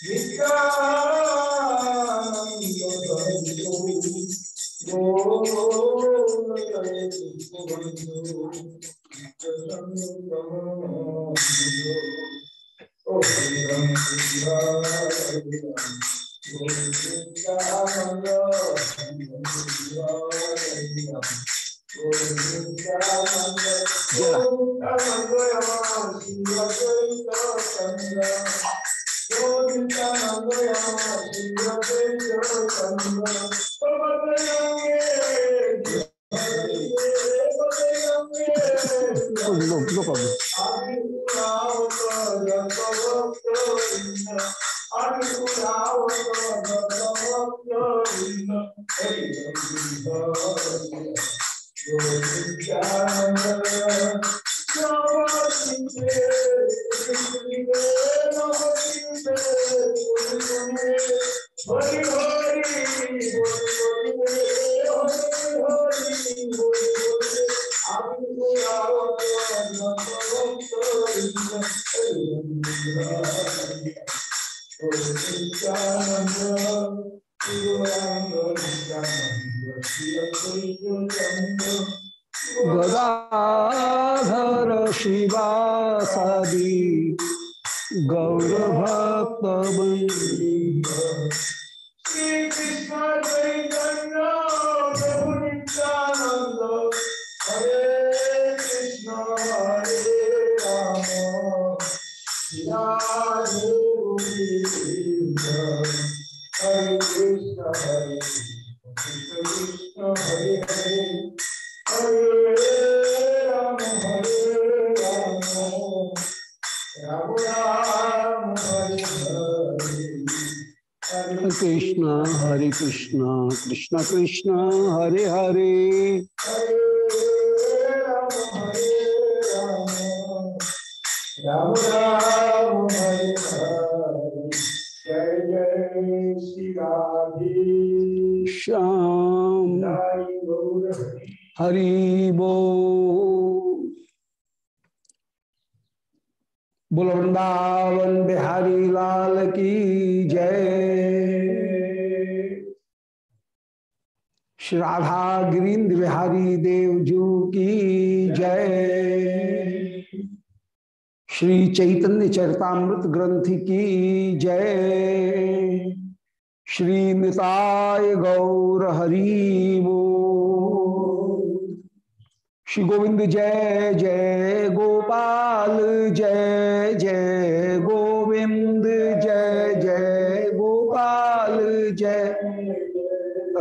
Fica, Krishna Krishna Krishna Hare Hare. Ram Ram Hare Hare. जय जय श्री राधे। श्याम। हरि। बो बोल वृंदावन बिहारी लाल की जय। श्री राधा गिरीन्द्र बिहारी देवजू की जय। श्री चैतन्य चरितामृत ग्रंथ की जय। श्री निताय गौर हरि बोल। श्री गोविंद जय जय, गोपाल जय जय।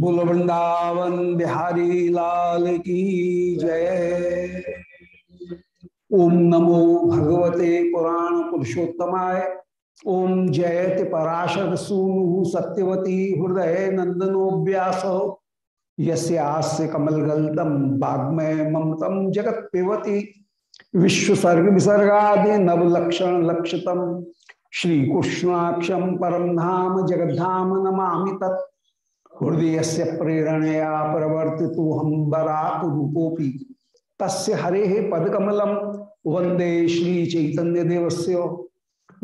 बोल वृंदावन बिहारी लाल की जय। ओम नमो भगवते पुराण पुरुषोत्तमाय। ओम जयति पराशर सूनु सत्यवती हृदय नंदनो व्यास। यस्यास्य कमलगल्दम वाग्मय ममतम जगत पिबती। विश्वसर्ग विसर्गा नवलक्षण लक्षतम श्री कृष्णाक्षम परम धाम जगद्धाम नमा तत्। हृदय से प्रेरणया प्रवर्ति तो हम बराक रूपोपी तस्य हरे पदकमलम वंदे श्री चैतन्य देवस्य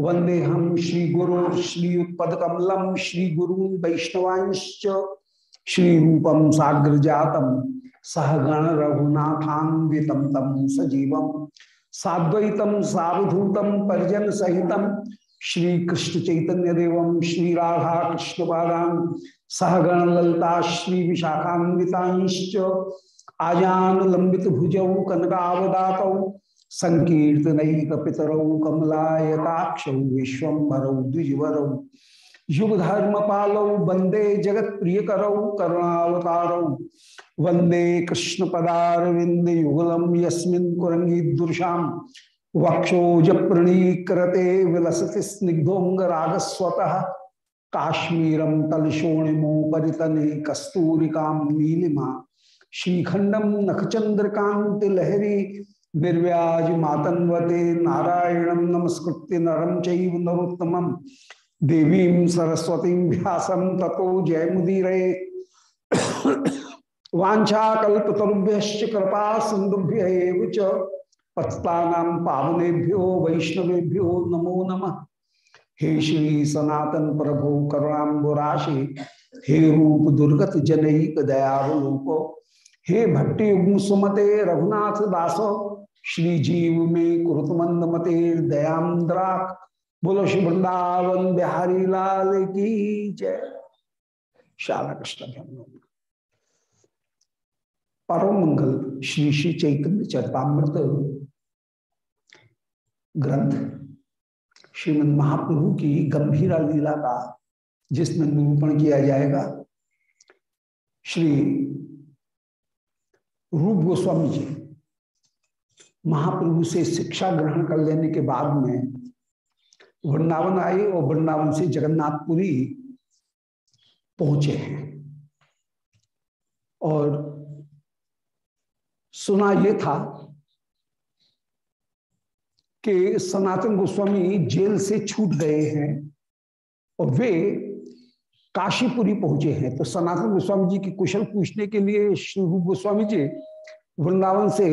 वंदे हम श्री गुरु श्रीयुत्पदकमलम श्री गुरु वैष्णवांश्च। श्री रूपम साग्र जातम सहगण रघुनाथान्वितम तम सजीवम साद्वैतम सावधूतम परिजन सहितम श्री कृष्ण चैतन्य देवम श्री राधा कृष्ण पादान सहगण ललता श्री विशाखान्विताश्च आजान लंबित भुजौ कनकावदात संकीर्तनैक पितरौ कमलायताक्ष विश्वम्भरौ द्विजवरौ युग धर्म पालौ वंदे जगत प्रिय करौ करुणावतारौ वंदे कृष्ण पदारविंद युगलम यस्मिन् कुरंगी दुर्शाम वक्षोज प्रणीकृते विलसति स्निग्धोंगरागस्वतः काश्मीरम तलशोणिमो परितने कस्तूरिकां नीलिमा। श्रीखंडम नखचंद्रकांति लहरी निर्व्याज मातन्वते नारायणं नमस्कृत्य नरम चैव नरोत्तमं देवीं सरस्वतीं व्यासं ततो जयमुदीरये। वाछाकल्पतरुभ्य कृपा सिंधुभ्य एव पावनेभ्यो, वैष्णवेभ्यो, नमो नमः। हे श्री सनातन प्रभु करुणाबुराशि हे रूप दुर्गत जनईक दयावलोको हे भट्टी सुमते रघुनाथ दासो, श्री जीव में कुरुत मंद मते दयांद्रा बोलो श्री वृंदावन बिहारी लाल की जय। श्याला कृष्ण परम मंगल श्री श्री चैतन्य चरतामृत। ग्रंथ। श्रीमद महाप्रभु की गंभीरा लीला का जिसमें निरूपण किया जाएगा, श्री रूप गोस्वामी जी महाप्रभु से शिक्षा ग्रहण कर लेने के बाद में वृंदावन आए और वृंदावन से जगन्नाथपुरी पहुँचे हैं। और सुना ये था कि सनातन गोस्वामी जेल से छूट गए हैं और वे काशीपुरी पहुँचे हैं। तो सनातन गोस्वामी जी की कुशल पूछने के लिए श्री रूप गोस्वामी जी वृंदावन से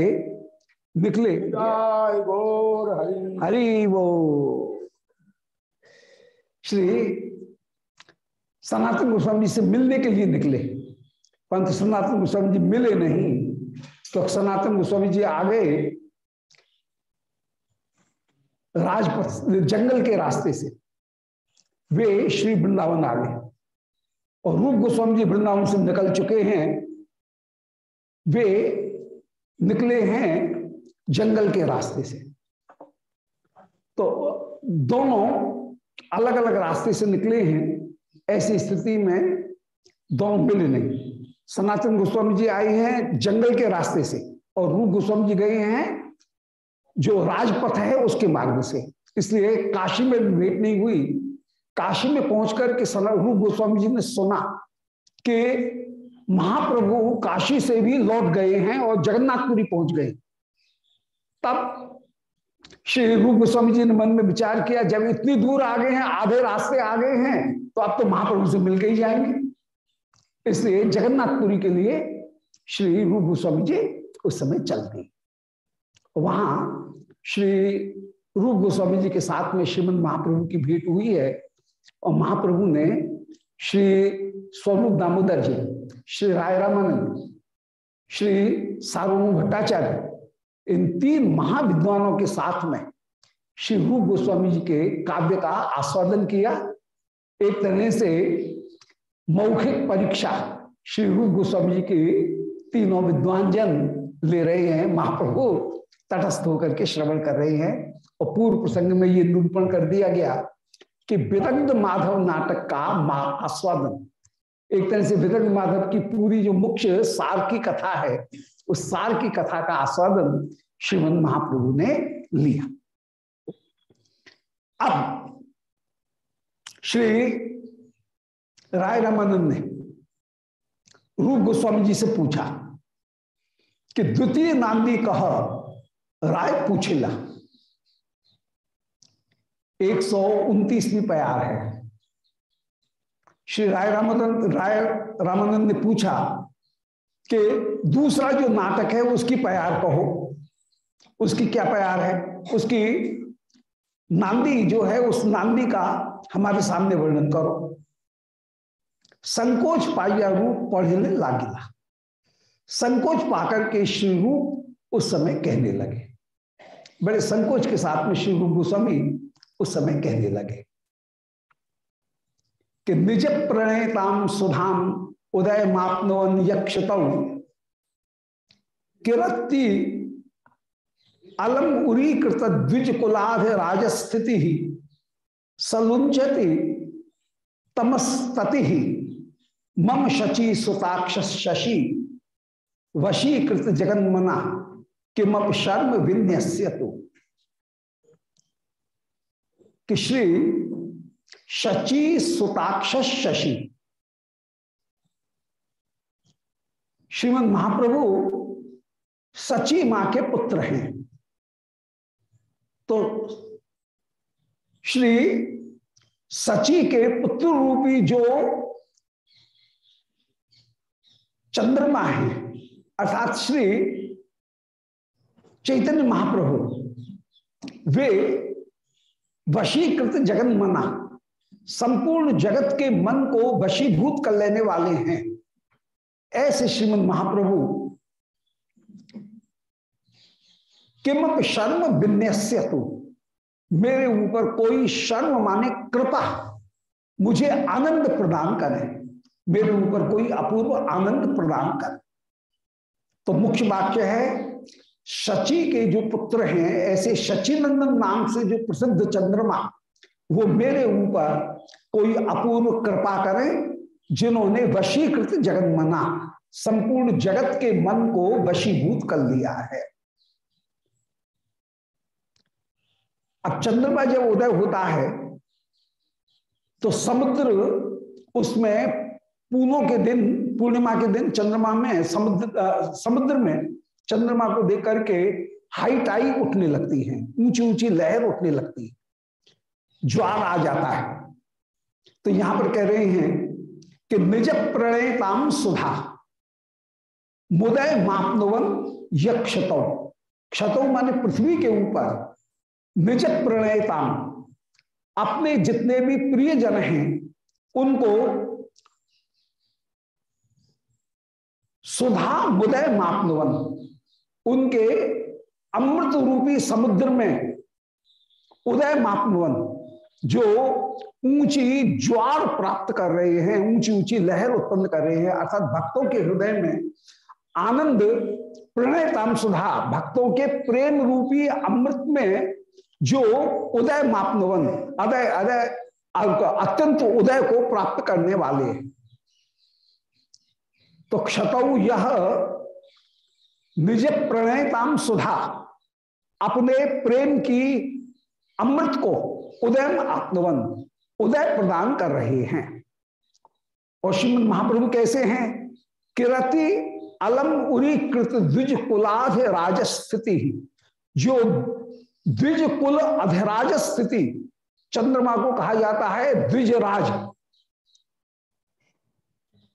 निकले। हरि। हरि वो। श्री सनातन गोस्वामी जी से मिलने के लिए निकले। परंतु सनातन गोस्वामी जी मिले नहीं तो सनातन गोस्वामी जी आ गए। राजपथ, जंगल के रास्ते से वे श्री वृंदावन आ गए। और रूप गोस्वामी जी वृंदावन से निकल चुके हैं। वे निकले हैं जंगल के रास्ते से। तो दोनों अलग अलग रास्ते से निकले हैं। ऐसी स्थिति में दोनों मिले नहीं। सनातन गोस्वामी जी आए हैं जंगल के रास्ते से और रूप गोस्वामी जी गए हैं जो राजपथ है उसके मार्ग से। इसलिए काशी में भेंट नहीं हुई। काशी में पहुंचकर के रूप गोस्वामी जी ने सुना कि महाप्रभु काशी से भी लौट गए हैं और जगन्नाथपुरी पहुँच गए। तब श्री रूप गोस्वामी जी ने मन में विचार किया, जब इतनी दूर आ गए हैं, आधे रास्ते आ गए हैं तो अब तो महाप्रभु से मिल के ही जाएँगे। इसलिए जगन्नाथपुरी के लिए श्री रूप गोस्वामी जी उस समय चल गए वहाँ श्री रूप गोस्वामी जी के साथ में श्रीमद महाप्रभु की भेंट हुई है और महाप्रभु ने श्री स्वरूप दामोदर जी, श्री राय रामानंद श्री सार्वभौम भट्टाचार्य, इन तीन महाविद्वानों के साथ में श्री रूप गोस्वामी जी के काव्य का आस्वादन किया। एक तरह से मौखिक परीक्षा श्री रूप गोस्वामी जी के तीनों विद्वान जन ले रहे हैं महाप्रभु। तटस्थ होकर के श्रवण कर रहे हैं और पूर्व प्रसंग में ये निरूपण कर दिया गया कि विदग्ध माधव नाटक का आस्वादन। एक तरह से विदग्ध माधव की पूरी जो मुख्य सार की कथा है, उस सार की कथा का आस्वादन श्रीमद महाप्रभु ने लिया। अब श्री राय रामानंद ने रूप गोस्वामी जी से पूछा कि द्वितीय नांदी कह राय पूछेला। एक सौ उनतीसवीं प्यार है। श्री राय रामानंद राय रामानंद ने पूछा कि दूसरा जो नाटक है, उसकी प्यार कहो। उसकी क्या प्यार है? उसकी नांदी जो है, उस नांदी का हमारे सामने वर्णन करो। संकोच पाइया रूप पढ़ने लागिला। संकोच पाकर के श्री रूप उस समय कहने लगे। बड़े संकोच के साथ में श्री रूप गोस्वामी उस समय कहने लगे कि निज प्रणयताम सुधाम उदय मापनवन यक्षत। किरती अलम उरीकृत द्विज कुलाध राजस्थिति ही सलुंचति तमस्तति। ही मम शची सुताक्ष शशि वशीकृत जगन्मना। किम शर्म विन्यस्य तो। कि श्री शची सुताक्ष शशि श्रीमद महाप्रभु सची माँ के पुत्र हैं। तो श्री सची के पुत्र रूपी जो चंद्रमा है, अर्थात श्री चैतन्य महाप्रभु। वे वशीकृत जगन मना, संपूर्ण जगत के मन को वशीभूत कर लेने वाले हैं। ऐसे श्रीमद महाप्रभु किम शर्म विन्यस्य तु मेरे ऊपर कोई शर्म माने कृपा मुझे आनंद प्रदान करे। मेरे ऊपर कोई अपूर्व आनंद प्रदान करे। तो मुख्य वाक्य है शची के जो पुत्र हैं, ऐसे शचीनंदन नाम से जो प्रसिद्ध चंद्रमा, वो मेरे ऊपर कोई अपूर्व कृपा करें, जिन्होंने वशीकृत जगत मना संपूर्ण जगत के मन को वशीभूत कर लिया है। अब चंद्रमा जब उदय होता है तो समुद्र उसमें पूनों के दिन, पूर्णिमा के दिन चंद्रमा में, समुद्र समुद्र में चंद्रमा को देख करके हाई टाई उठने लगती है, ऊँची ऊँची लहर उठने लगती है ज्वार आ जाता है। तो यहाँ पर कह रहे हैं कि निज प्रणयताम सुधा, मुदय मापनवन यक्षतौ। क्षतौ माने पृथ्वी के ऊपर, निज प्रणयताम अपने जितने भी प्रिय जन हैं, उनको सुधा मुदय मापनवन। उनके अमृत रूपी समुद्र में उदय मापनवन जो ऊँची ज्वार प्राप्त कर रहे हैं, ऊँची ऊँची लहर उत्पन्न कर रहे हैं, अर्थात भक्तों के हृदय में आनंद, प्रणयताम सुधा, भक्तों के प्रेम रूपी अमृत में जो उदय मापनवन, अदय अदय अत्यंत उदय को प्राप्त करने वाले तो क्षतौ यह निज प्रणयताम सुधा। अपने प्रेम की अमृत को उदय आत्मवन, उदय प्रदान कर रहे हैं। और श्रीमद महाप्रभु कैसे हैं? किरति अलम उरी कृत द्विज कुलाध राजस्थिति। जो द्विज कुल अधिराज स्थिति चंद्रमा को कहा जाता है द्विजराज।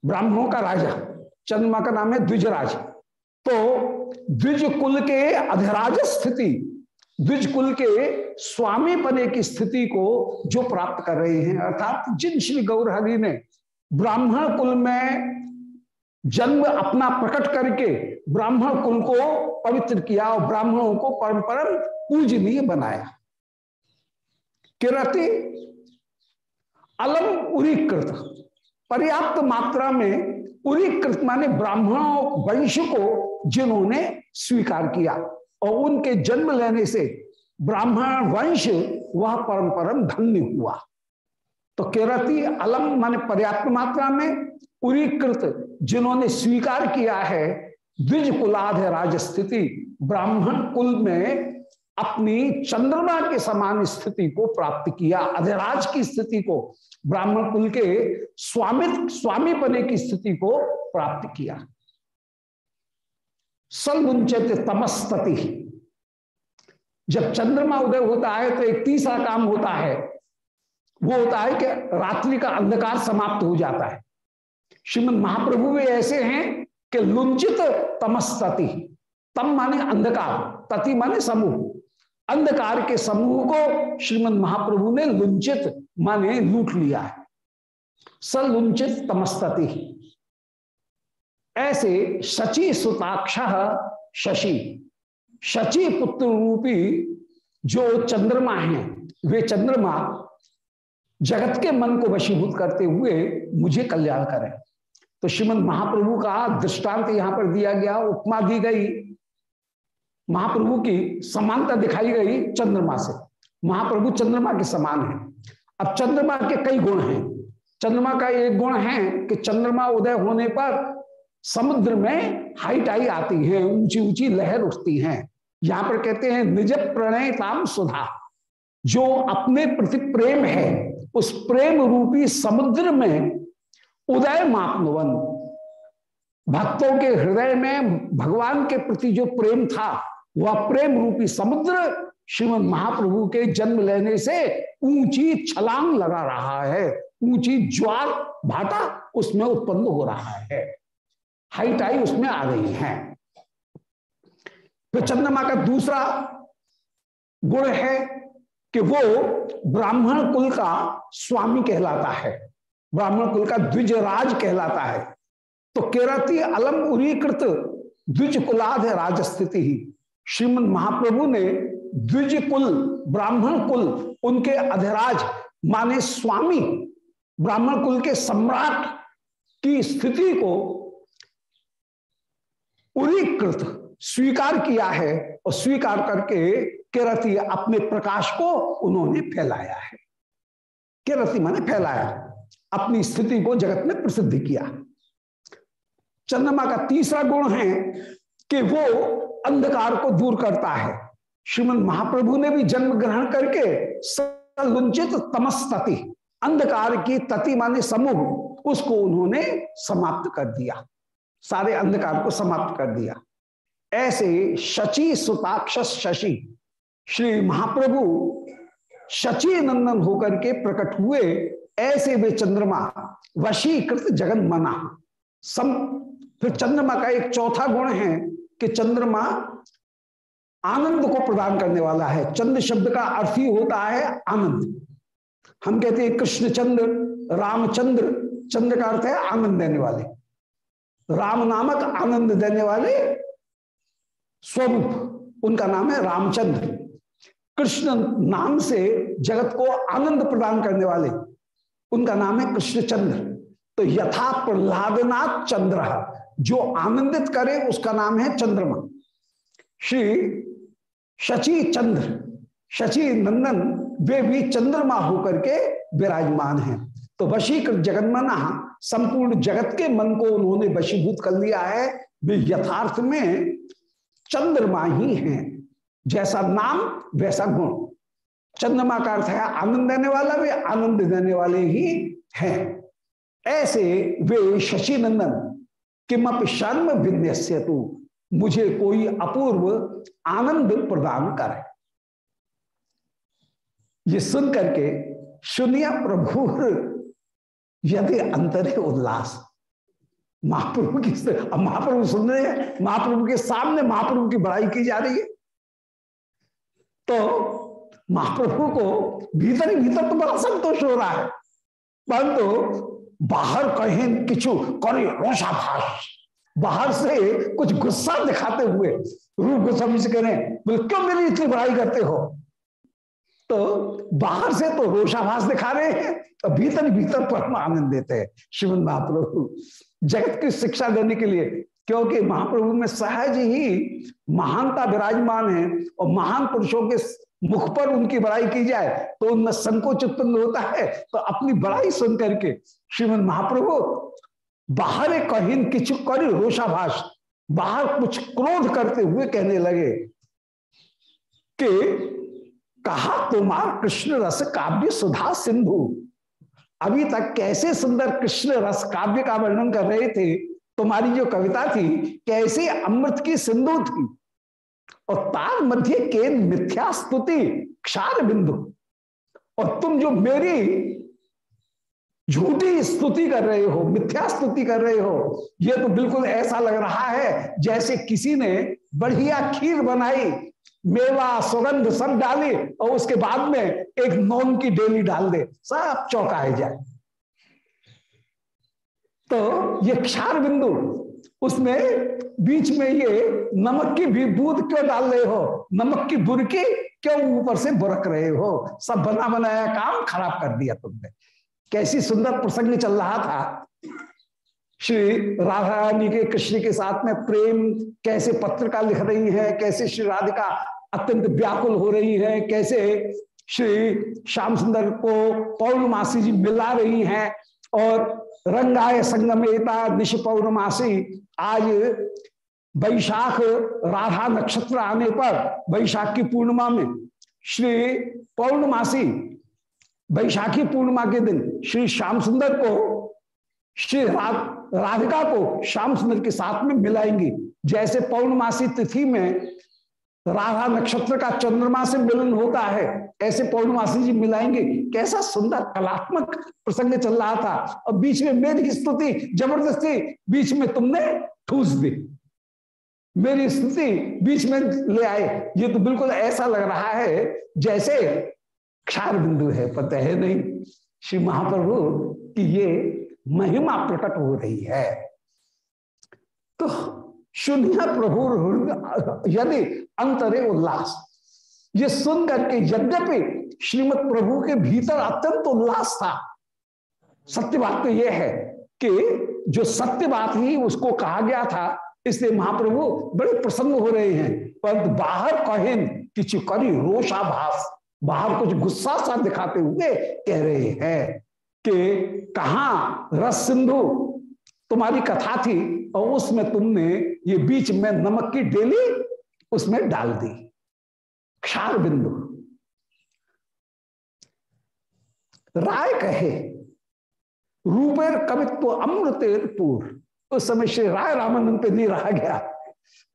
ब्राह्मणों का राजा, चंद्रमा का नाम है द्विजराज। तो द्विज कुल के अधिराज स्थिति द्विज कुल के स्वामी पने की स्थिति को जो प्राप्त कर रहे हैं, अर्थात जिन श्री गौरहरि ने ब्राह्मण कुल में जन्म अपना प्रकट करके ब्राह्मण कुल को पवित्र किया और ब्राह्मणों को परम परम पूजनीय बनाया। किरति अलम उरीकृत, पर्याप्त मात्रा में उरीकृत माने ब्राह्मणों वंश को जिन्होंने स्वीकार किया और उनके जन्म लेने से ब्राह्मण वंश वह परम परम धन्य हुआ। तो केरती अलम माने पर्याप्त मात्रा में उरीकृत जिन्होंने स्वीकार किया है द्विज कुलाध राजस्थिति ब्राह्मण कुल में अपनी चंद्रमा के समान स्थिति को प्राप्त किया। अधिराज की स्थिति को, ब्राह्मण कुल के स्वामित्व, स्वामी बने की स्थिति को प्राप्त किया। सलमुंचित तमस्तति। जब चंद्रमा उदय होता है तो एक तीसरा काम होता है। वो होता है कि रात्रि का अंधकार समाप्त हो जाता है। श्रीमद महाप्रभु भी ऐसे हैं कि लुंचित तमस्तति। तम माने अंधकार, तति माने समूह। अंधकार के समूह को श्रीमद महाप्रभु ने लुंचित माने लूट लिया है। सलुंचित तमस्तति। ऐसे शची सुताक्ष शशि। शची पुत्र रूपी जो चंद्रमा है, वे चंद्रमा जगत के मन को वशीभूत करते हुए मुझे कल्याण करें। तो श्रीमद महाप्रभु का दृष्टांत यहाँ पर दिया गया, उपमा दी गई। महाप्रभु की समानता दिखाई गई चंद्रमा से। महाप्रभु चंद्रमा के समान है। अब चंद्रमा के कई गुण हैं। चंद्रमा का एक गुण है कि चंद्रमा उदय होने पर समुद्र में हाइट आई आती है, ऊँची ऊँची लहर उठती हैं। यहाँ पर कहते हैं, निज प्रणयताम सुधा। जो अपने प्रति प्रेम है, उस प्रेम रूपी समुद्र में उदय मापनुवन। भक्तों के हृदय में भगवान के प्रति जो प्रेम था, वह प्रेम रूपी समुद्र श्रीमद महाप्रभु के जन्म लेने से ऊँची छलांग लगा रहा है, ऊँची ज्वार भाटा उसमें उत्पन्न हो रहा है। हाइट आई उसमें आ रही है। फिर चंद्रमा का दूसरा गुण है कि वो ब्राह्मण कुल का स्वामी कहलाता है। ब्राह्मण कुल का द्विजराज कहलाता है। तो केरती अलम उरीकृत द्विज कुलाध राजस्थिति ही। श्रीमद महाप्रभु ने द्विज कुल, ब्राह्मण कुल, उनके अधिराज माने स्वामी, ब्राह्मण कुल के सम्राट की स्थिति को उरीकृत स्वीकार किया है और स्वीकार करके केरती अपने प्रकाश को उन्होंने फैलाया है। केरती माने फैलाया, अपनी स्थिति को जगत में प्रसिद्ध किया। चंद्रमा का तीसरा गुण है कि वो अंधकार को दूर करता है। श्रीमद महाप्रभु ने भी जन्म ग्रहण करके सलुंचित तमस्तति अंधकार की तति माने समूह, उसको उन्होंने समाप्त कर दिया। सारे अंधकार को समाप्त कर दिया। ऐसे शची सुताक्ष शशि, श्री महाप्रभु शची नंदन होकर के प्रकट हुए, ऐसे वे चंद्रमा, वशीकृत जगन मना सम, फिर चंद्रमा का एक चौथा गुण है कि चंद्रमा आनंद को प्रदान करने वाला है। चंद्र शब्द का अर्थ ही होता है आनंद। हम कहते हैं कृष्ण चंद्र रामचंद्र, चंद्र का अर्थ है आनंद देने वाले। राम नामक आनंद देने वाले स्वरूप। उनका नाम है रामचंद्र। कृष्ण नाम से जगत को आनंद प्रदान करने वाले। उनका नाम है कृष्णचंद्र। तो यथा प्रहलादनाथ चंद्र जो आनंदित करे, उसका नाम है चंद्रमा। श्री शची चंद्र। शची नंदन, वे भी चंद्रमा होकर के विराजमान हैं। तो वशीकृत जगन्मना संपूर्ण जगत के मन को उन्होंने वशीभूत कर लिया है। वे यथार्थ में चंद्रमा ही हैं। जैसा नाम, वैसा गुण। चंद्रमा का अर्थ है आनंद देने वाला, वे आनंद देने वाले ही हैं। ऐसे वे शशि नंदन किमप शर्म विन्यस्य तू मुझे कोई अपूर्व आनंद प्रदान करे। ये सुन करके सुनिया प्रभु यदि अंतर उल्लास। महाप्रभु की महाप्रभु सुन रहे हैं, महाप्रभु के सामने महाप्रभु की बड़ाई की जा रही है। तो महाप्रभु को भीतर ही भीतर तो बड़ा संतोष हो रहा है। परंतु तो बाहर कहें किचु करे बाहर से कुछ गुस्सा दिखाते हुए, रूप गोस्वामी से करें बोले, क्यों मेरी इतनी बड़ाई करते हो? तो बाहर से तो रोषाभास दिखा रहे हैं तो भीतर भीतर परम आनंद देते हैं शिवन महाप्रभु। जगत की शिक्षा देने के लिए, क्योंकि महाप्रभु में सहज ही महानता विराजमान है और महान पुरुषों के मुख पर उनकी बड़ाई की जाए तो उनमें संकोच उत्पन्न होता है। तो अपनी बड़ाई सुन करके श्रीमद महाप्रभु, बाहर कहीन किचु करी रोषाभाष बाहर कुछ क्रोध करते हुए कहने लगे कि कहा तुम्हार कृष्ण रस काव्य सुधा सिंधु? अभी तक कैसे सुंदर कृष्ण रस काव्य का वर्णन कर रहे थे? तुम्हारी जो कविता थी, कैसे अमृत की सिंधु थी? और तार मध्य के मिथ्या स्तुति क्षार बिंदु। और तुम जो मेरी झूठी स्तुति कर रहे हो, मिथ्या स्तुति कर रहे हो यह तो बिल्कुल ऐसा लग रहा है जैसे किसी ने बढ़िया खीर बनाई मेवा सुगंध सब डाली और उसके बाद में एक नौन की डेली डाल दे, सब चौंकाए जाए। तो ये क्षार बिंदु, उसमें बीच में ये नमक की भी क्यों डाल रहे हो? नमक की बुरकी क्यों ऊपर से बुरक रहे हो? सब बना बनाया काम खराब कर दिया तुमने। कैसी सुंदर प्रसंग चल रहा था। श्री राधा रानी के कृष्ण के साथ में प्रेम कैसे पत्रिका लिख रही है, कैसे श्री राधिका अत्यंत व्याकुल हो रही है, कैसे श्री श्याम सुंदर को पौर्णमासी जी मिला रही हैं और रंगाय संगमेता निश पौर्णमासी आज वैशाख राधा नक्षत्र आने पर, वैशाख की पूर्णिमा में, श्री पौर्णमासी, वैशाखी पूर्णिमा के दिन श्री श्याम सुंदर को श्री राधिका को श्याम सुंदर के साथ में मिलाएँगी। जैसे पौर्णमासी तिथि में राधा नक्षत्र का चंद्रमा से मिलन होता है, ऐसे पौर्णमासी जी मिलाएँगे। कैसा सुंदर कलात्मक प्रसंग चल रहा था। और बीच में मेरी स्तुति, ज़बरदस्ती बीच में तुमने ठूस दी। मेरी स्तुति बीच में ले आए। ये तो बिल्कुल ऐसा लग रहा है जैसे क्षार बिंदु है, पता है नहीं। श्री महाप्रभु, की ये महिमा प्रकट हो रही है। तो शून्य प्रभु यदि अंतरे उल्लास, ये सुन करके यद्यपि श्रीमद प्रभु के भीतर अत्यंत उल्लास था। सत्य बात तो यह है कि जो सत्य बात ही उसको कहा गया था, इसलिए महाप्रभु बड़े प्रसन्न हो रहे हैं। पर बाहर कहें कि चिकरी रोषाभास, बाहर कुछ गुस्सा सा दिखाते हुए कह रहे हैं। कि कहा रस सिंधु तुम्हारी कथा थी और उसमें तुमने ये बीच में नमक की डेली उसमें डाल दी। क्षार बिंदु। राय कहे, रूपेर कवित्व अमृतेर पूर्व उस समय श्री राय रामानंद पे नहीं रहा गया।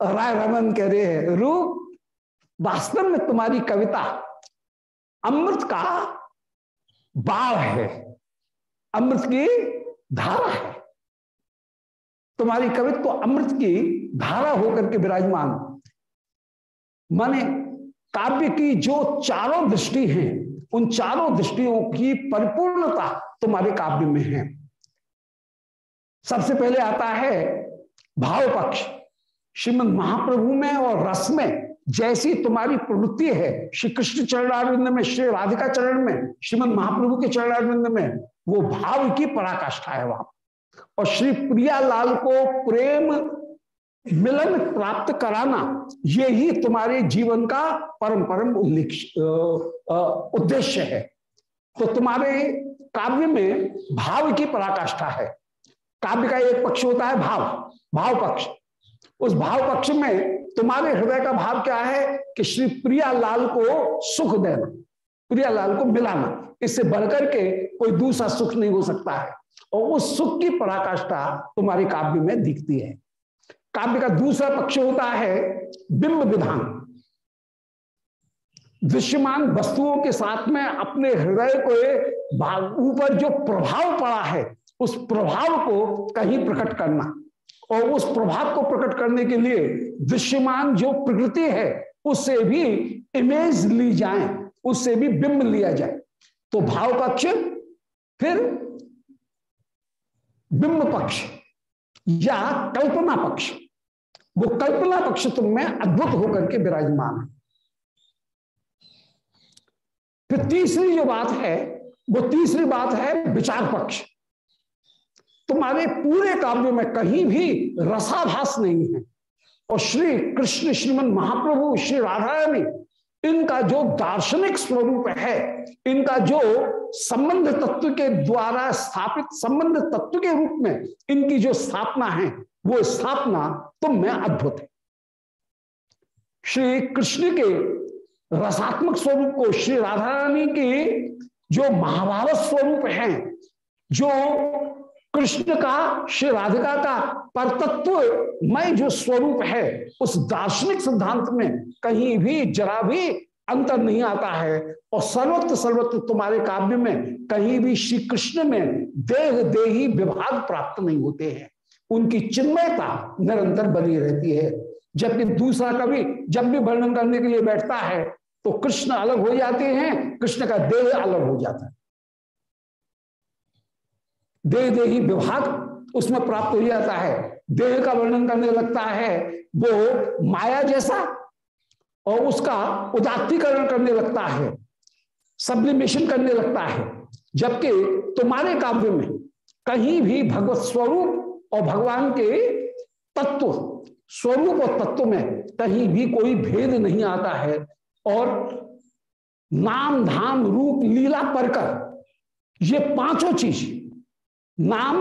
और राय रामानंद कह रहे हैं, रूप, वास्तव में तुम्हारी कविता अमृत का बाढ़ है। अमृत की धारा है। तुम्हारी कवित्व तो अमृत की धारा होकर के विराजमान। माने काव्य की जो चारों दृष्टि हैं, उन चारों दृष्टियों की परिपूर्णता तुम्हारे काव्य में है। सबसे पहले आता है भाव पक्ष। श्रीमद महाप्रभु में और रस में जैसी तुम्हारी प्रवृत्ति है, श्री कृष्ण चरणारविंद में, श्री राधिका चरण में, श्रीमद महाप्रभु के चरणारविंद में वो भाव की पराकाष्ठा है वहाँ। और श्री प्रिया लाल को प्रेम मिलन प्राप्त कराना, ये ही तुम्हारे जीवन का परम परम उद्देश्य है। तो तुम्हारे काव्य में भाव की पराकाष्ठा है। काव्य का एक पक्ष होता है भाव भाव पक्ष। उस भाव पक्ष में तुम्हारे हृदय का भाव क्या है कि श्री प्रिया लाल को सुख देना। प्रिया लाल को मिलाना। इससे बढ़कर के कोई दूसरा सुख नहीं हो सकता है। और उस सुख की पराकाष्ठा तुम्हारे काव्य में दिखती है। काव्य का दूसरा पक्ष होता है बिंब विधान। दृश्यमान वस्तुओं के साथ में अपने हृदय को ऊपर जो प्रभाव पड़ा है, उस प्रभाव को कहीं प्रकट करना। और उस प्रभाव को प्रकट करने के लिए दृश्यमान जो प्रकृति है, उससे भी इमेज ली जाए। उससे भी बिंब लिया जाए। तो भाव पक्ष, फिर बिंब पक्ष या कल्पना पक्ष। वो कल्पना पक्ष तुम में अद्भुत होकर के विराजमान है। फिर तीसरी जो बात है, वो तीसरी बात है विचार पक्ष। तुम्हारे पूरे काव्य में कहीं भी रसाभास नहीं है। और श्री कृष्ण, श्रीमन महाप्रभु, श्री राधा रानी इनका जो दार्शनिक स्वरूप है, इनका जो संबंध तत्व के द्वारा स्थापित संबंध तत्व के रूप में इनकी जो स्थापना है, वो स्थापना तुम में अद्भुत है। श्री कृष्ण के रसात्मक स्वरूप को, श्री राधा रानी के जो महाभारत स्वरूप है, जो कृष्ण का, श्री राधिका का परतत्व में जो स्वरूप है, उस दार्शनिक सिद्धांत में कहीं भी जरा भी अंतर नहीं आता है। और सर्वत्र सर्वत्र तुम्हारे काव्य में कहीं भी श्री कृष्ण में देह देही विभाग प्राप्त नहीं होते हैं। उनकी चिन्मयता निरंतर बनी रहती है। जबकि दूसरा कवि जब भी वर्णन करने के लिए बैठता है तो कृष्ण अलग हो जाते हैं, कृष्ण का देह अलग हो जाता है। देह देही विभाग उसमें प्राप्त हो जाता है। देह का वर्णन करने लगता है। वो माया जैसा और उसका उदात्तीकरण करने लगता है। सब्लिमेशन करने लगता है। जबकि तुम्हारे काव्य में कहीं भी भगवत स्वरूप और भगवान के तत्व, स्वरूप और तत्व में कहीं भी कोई भेद नहीं आता है और नाम धाम रूप, लीला परकर ये पाँचों चीज़ नाम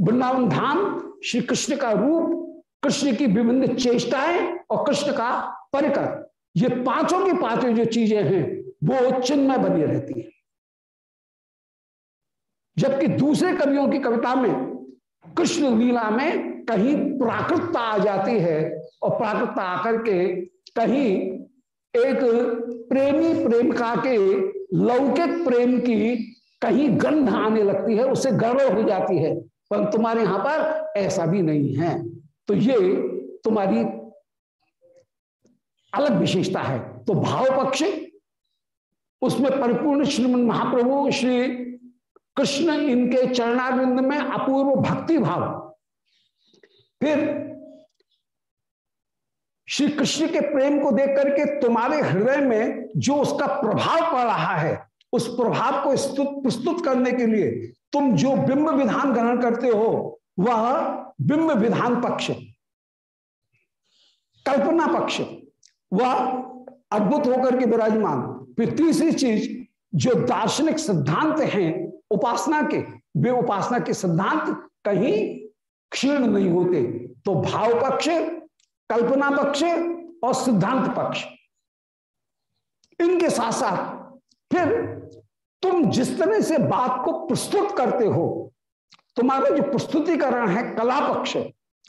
वृंदावन धाम श्री कृष्ण का रूप, कृष्ण की विभिन्न चेष्टाएँ और कृष्ण का परिकर। ये पाँचों की पाँचों जो चीज़ें हैं, वो चिन्मय बनी रहती है। जबकि दूसरे कवियों की कविता में कृष्ण लीला में कहीं प्राकृतता आ जाती है और प्राकृतता आकर के कहीं एक प्रेमी प्रेमिका के लौकिक प्रेम की कहीं गंध आने लगती है, उससे गर्व हो जाती है। पर तुम्हारे यहाँ पर ऐसा भी नहीं है। तो ये तुम्हारी अलग विशेषता है। तो भाव पक्ष, उसमें परिपूर्ण श्रीमन महाप्रभु, श्री कृष्ण इनके चरणारिंद में अपूर्व भक्ति भाव। फिर श्री कृष्ण के प्रेम को देख करके तुम्हारे हृदय में जो उसका प्रभाव पड़ रहा है उस प्रभाव को प्रस्तुत करने के लिए तुम जो बिंब विधान ग्रहण करते हो, वह बिंब विधान पक्ष, कल्पना पक्ष, वह अद्भुत होकर के विराजमान। फिर तीसरी चीज़, जो दार्शनिक सिद्धांत हैं, उपासना के, वे उपासना के सिद्धांत कहीं क्षीण नहीं होते। तो भाव पक्ष, कल्पना पक्ष और सिद्धांत पक्ष। इनके साथ साथ फिर तुम जिस तरह से बात को प्रस्तुत करते हो, तुम्हारा जो प्रस्तुतिकरण है, कला पक्ष,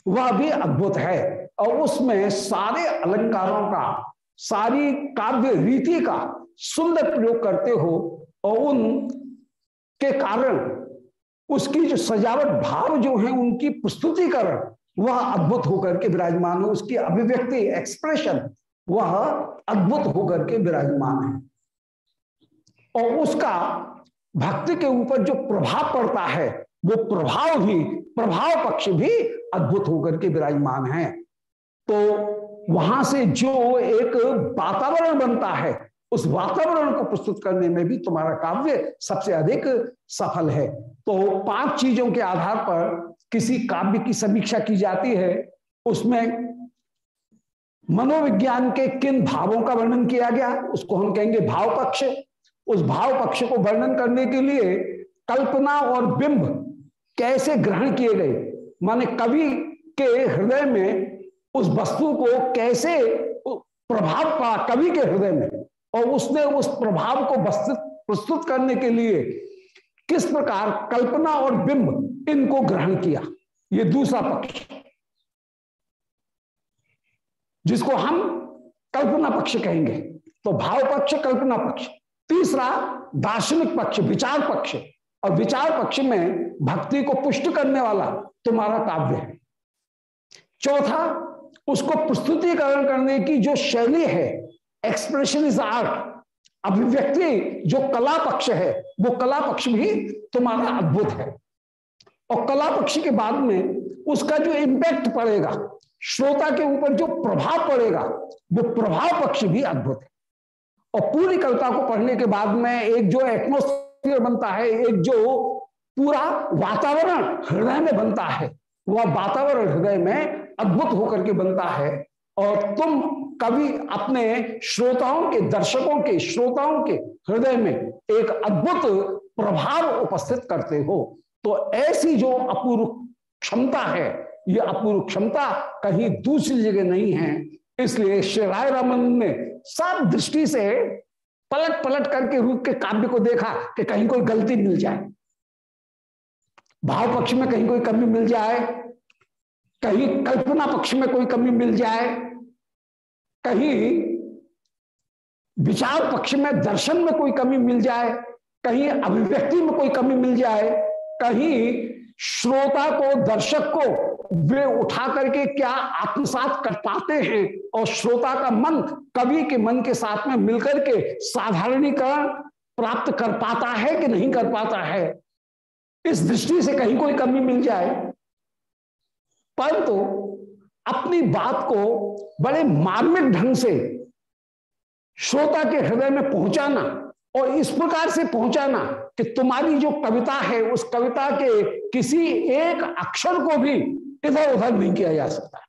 वह भी अद्भुत है। और उसमें सारे अलंकारों का, सारी काव्य रीति का सुंदर प्रयोग करते हो, और उन के कारण उसकी जो सजावट भाव जो है, उनकी प्रस्तुतिकरण, वह अद्भुत होकर के विराजमान है। उसकी अभिव्यक्ति एक्सप्रेशन वह अद्भुत होकर के विराजमान है। और उसका भक्ति के ऊपर जो प्रभाव पड़ता है, वो प्रभाव भी, प्रभाव पक्ष भी अद्भुत होकर के विराजमान है। तो वहाँ से जो एक वातावरण बनता है, उस वातावरण को प्रस्तुत करने में भी तुम्हारा काव्य सबसे अधिक सफल है। तो पाँच चीज़ों के आधार पर किसी काव्य की समीक्षा की जाती है। उसमें मनोविज्ञान के किन भावों का वर्णन किया गया, उसको हम कहेंगे भाव पक्ष। उस भाव पक्ष को वर्णन करने के लिए कल्पना और बिंब कैसे ग्रहण किए गए? माने कवि के हृदय में उस वस्तु को कैसे प्रभाव पड़ा कवि के हृदय में, और उसने उस प्रभाव को प्रस्तुत करने के लिए किस प्रकार कल्पना और बिंब इनको ग्रहण किया? ये दूसरा पक्ष, जिसको हम कल्पना पक्ष कहेंगे। तो भाव पक्ष, कल्पना पक्ष। तीसरा, दार्शनिक पक्ष, विचार पक्ष। और विचार पक्ष में भक्ति को पुष्ट करने वाला तुम्हारा काव्य है। चौथा, उसको प्रस्तुतिकरण करने की जो शैली है एक्सप्रेशन इज़ आर्ट अभिव्यक्ति, जो कला पक्ष है, वो कला पक्ष भी तुम्हारा अद्भुत है। और कला पक्ष के बाद में उसका जो इम्पैक्ट पड़ेगा, श्रोता के ऊपर जो प्रभाव पड़ेगा, वो प्रभाव पक्ष भी अद्भुत है। और पूरी कविता को पढ़ने के बाद में एक जो एटमोस्फियर बनता है, एक जो पूरा वातावरण हृदय में बनता है, वह वातावरण हृदय में अद्भुत होकर के बनता है। और तुम कवि अपने श्रोताओं के, दर्शकों के, श्रोताओं के हृदय में एक अद्भुत प्रभाव उपस्थित करते हो। तो ऐसी जो अपूर्व क्षमता है, ये अपूर्व क्षमता कहीं दूसरी जगह नहीं है। इसलिए श्री राय रामन ने सब दृष्टि से पलट पलट करके रूप के काव्य को देखा कि कहीं कोई गलती मिल जाए। भाव पक्ष में कहीं कोई कमी मिल जाए, कहीं कल्पना पक्ष में कोई कमी मिल जाए, कहीं विचार पक्ष में दर्शन में कोई कमी मिल जाए, कहीं अभिव्यक्ति में कोई कमी मिल जाए, कहीं श्रोता को, दर्शक को वे उठा करके क्या आत्मसात कर पाते हैं? और श्रोता का मन कवि के मन के साथ में मिलकर के साधारणीकरण प्राप्त कर पाता है कि नहीं कर पाता है? इस दृष्टि से कहीं कोई कमी मिल जाए। परंतु तो अपनी बात को बड़े मार्मिक ढंग से श्रोता के हृदय में पहुंचाना और इस प्रकार से पहुंचाना कि तुम्हारी जो कविता है, उस कविता के किसी एक अक्षर को भी इधर उधर नहीं किया जा सकता।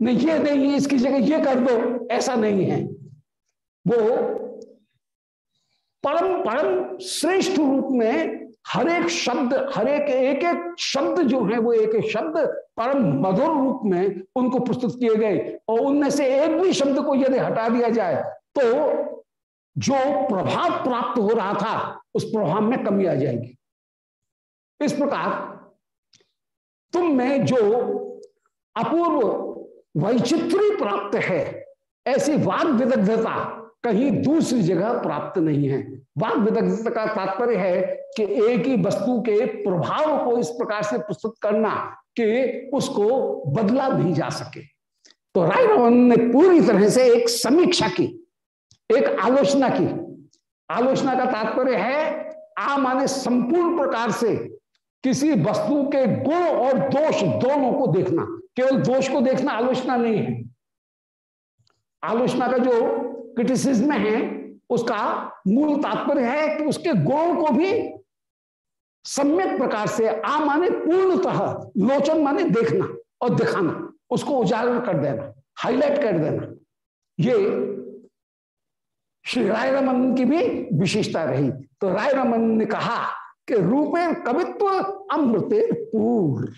नहीं, ये नहीं इसकी जगह ये कर दो, ऐसा नहीं है। वो परम परम श्रेष्ठ रूप में हर एक शब्द, हर एक एक एक शब्द जो है, वो एक एक शब्द परम मधुर रूप में उनको प्रस्तुत किए गए। और उनमें से एक भी शब्द को यदि हटा दिया जाए तो जो प्रभाव प्राप्त हो रहा था, उस प्रभाव में कमी आ जाएगी। इस प्रकार तुम में जो अपूर्व वैचित्री प्राप्त है, ऐसी वाद विदग्धता कहीं दूसरी जगह प्राप्त नहीं है। वाद विदग्धता का तात्पर्य है कि एक ही वस्तु के प्रभाव को इस प्रकार से प्रस्तुत करना कि उसको बदला नहीं जा सके। तो राय ने पूरी तरह से एक समीक्षा की, एक आलोचना की। आलोचना का तात्पर्य है, आ माने संपूर्ण प्रकार से किसी वस्तु के गुण और दोष दोनों को देखना, केवल दोष को देखना आलोचना नहीं है। आलोचना का जो क्रिटिसिज्म है, उसका मूल तात्पर्य है कि उसके गुणों को भी सम्यक प्रकार से आ माने पूर्णतः, लोचन माने देखना और दिखाना, उसको उजागर कर देना हाईलाइट कर देना। ये श्री राय रमन की भी विशेषता रही। तो राय रमन ने कहा कि रूपे कवित्व अमृत पूर।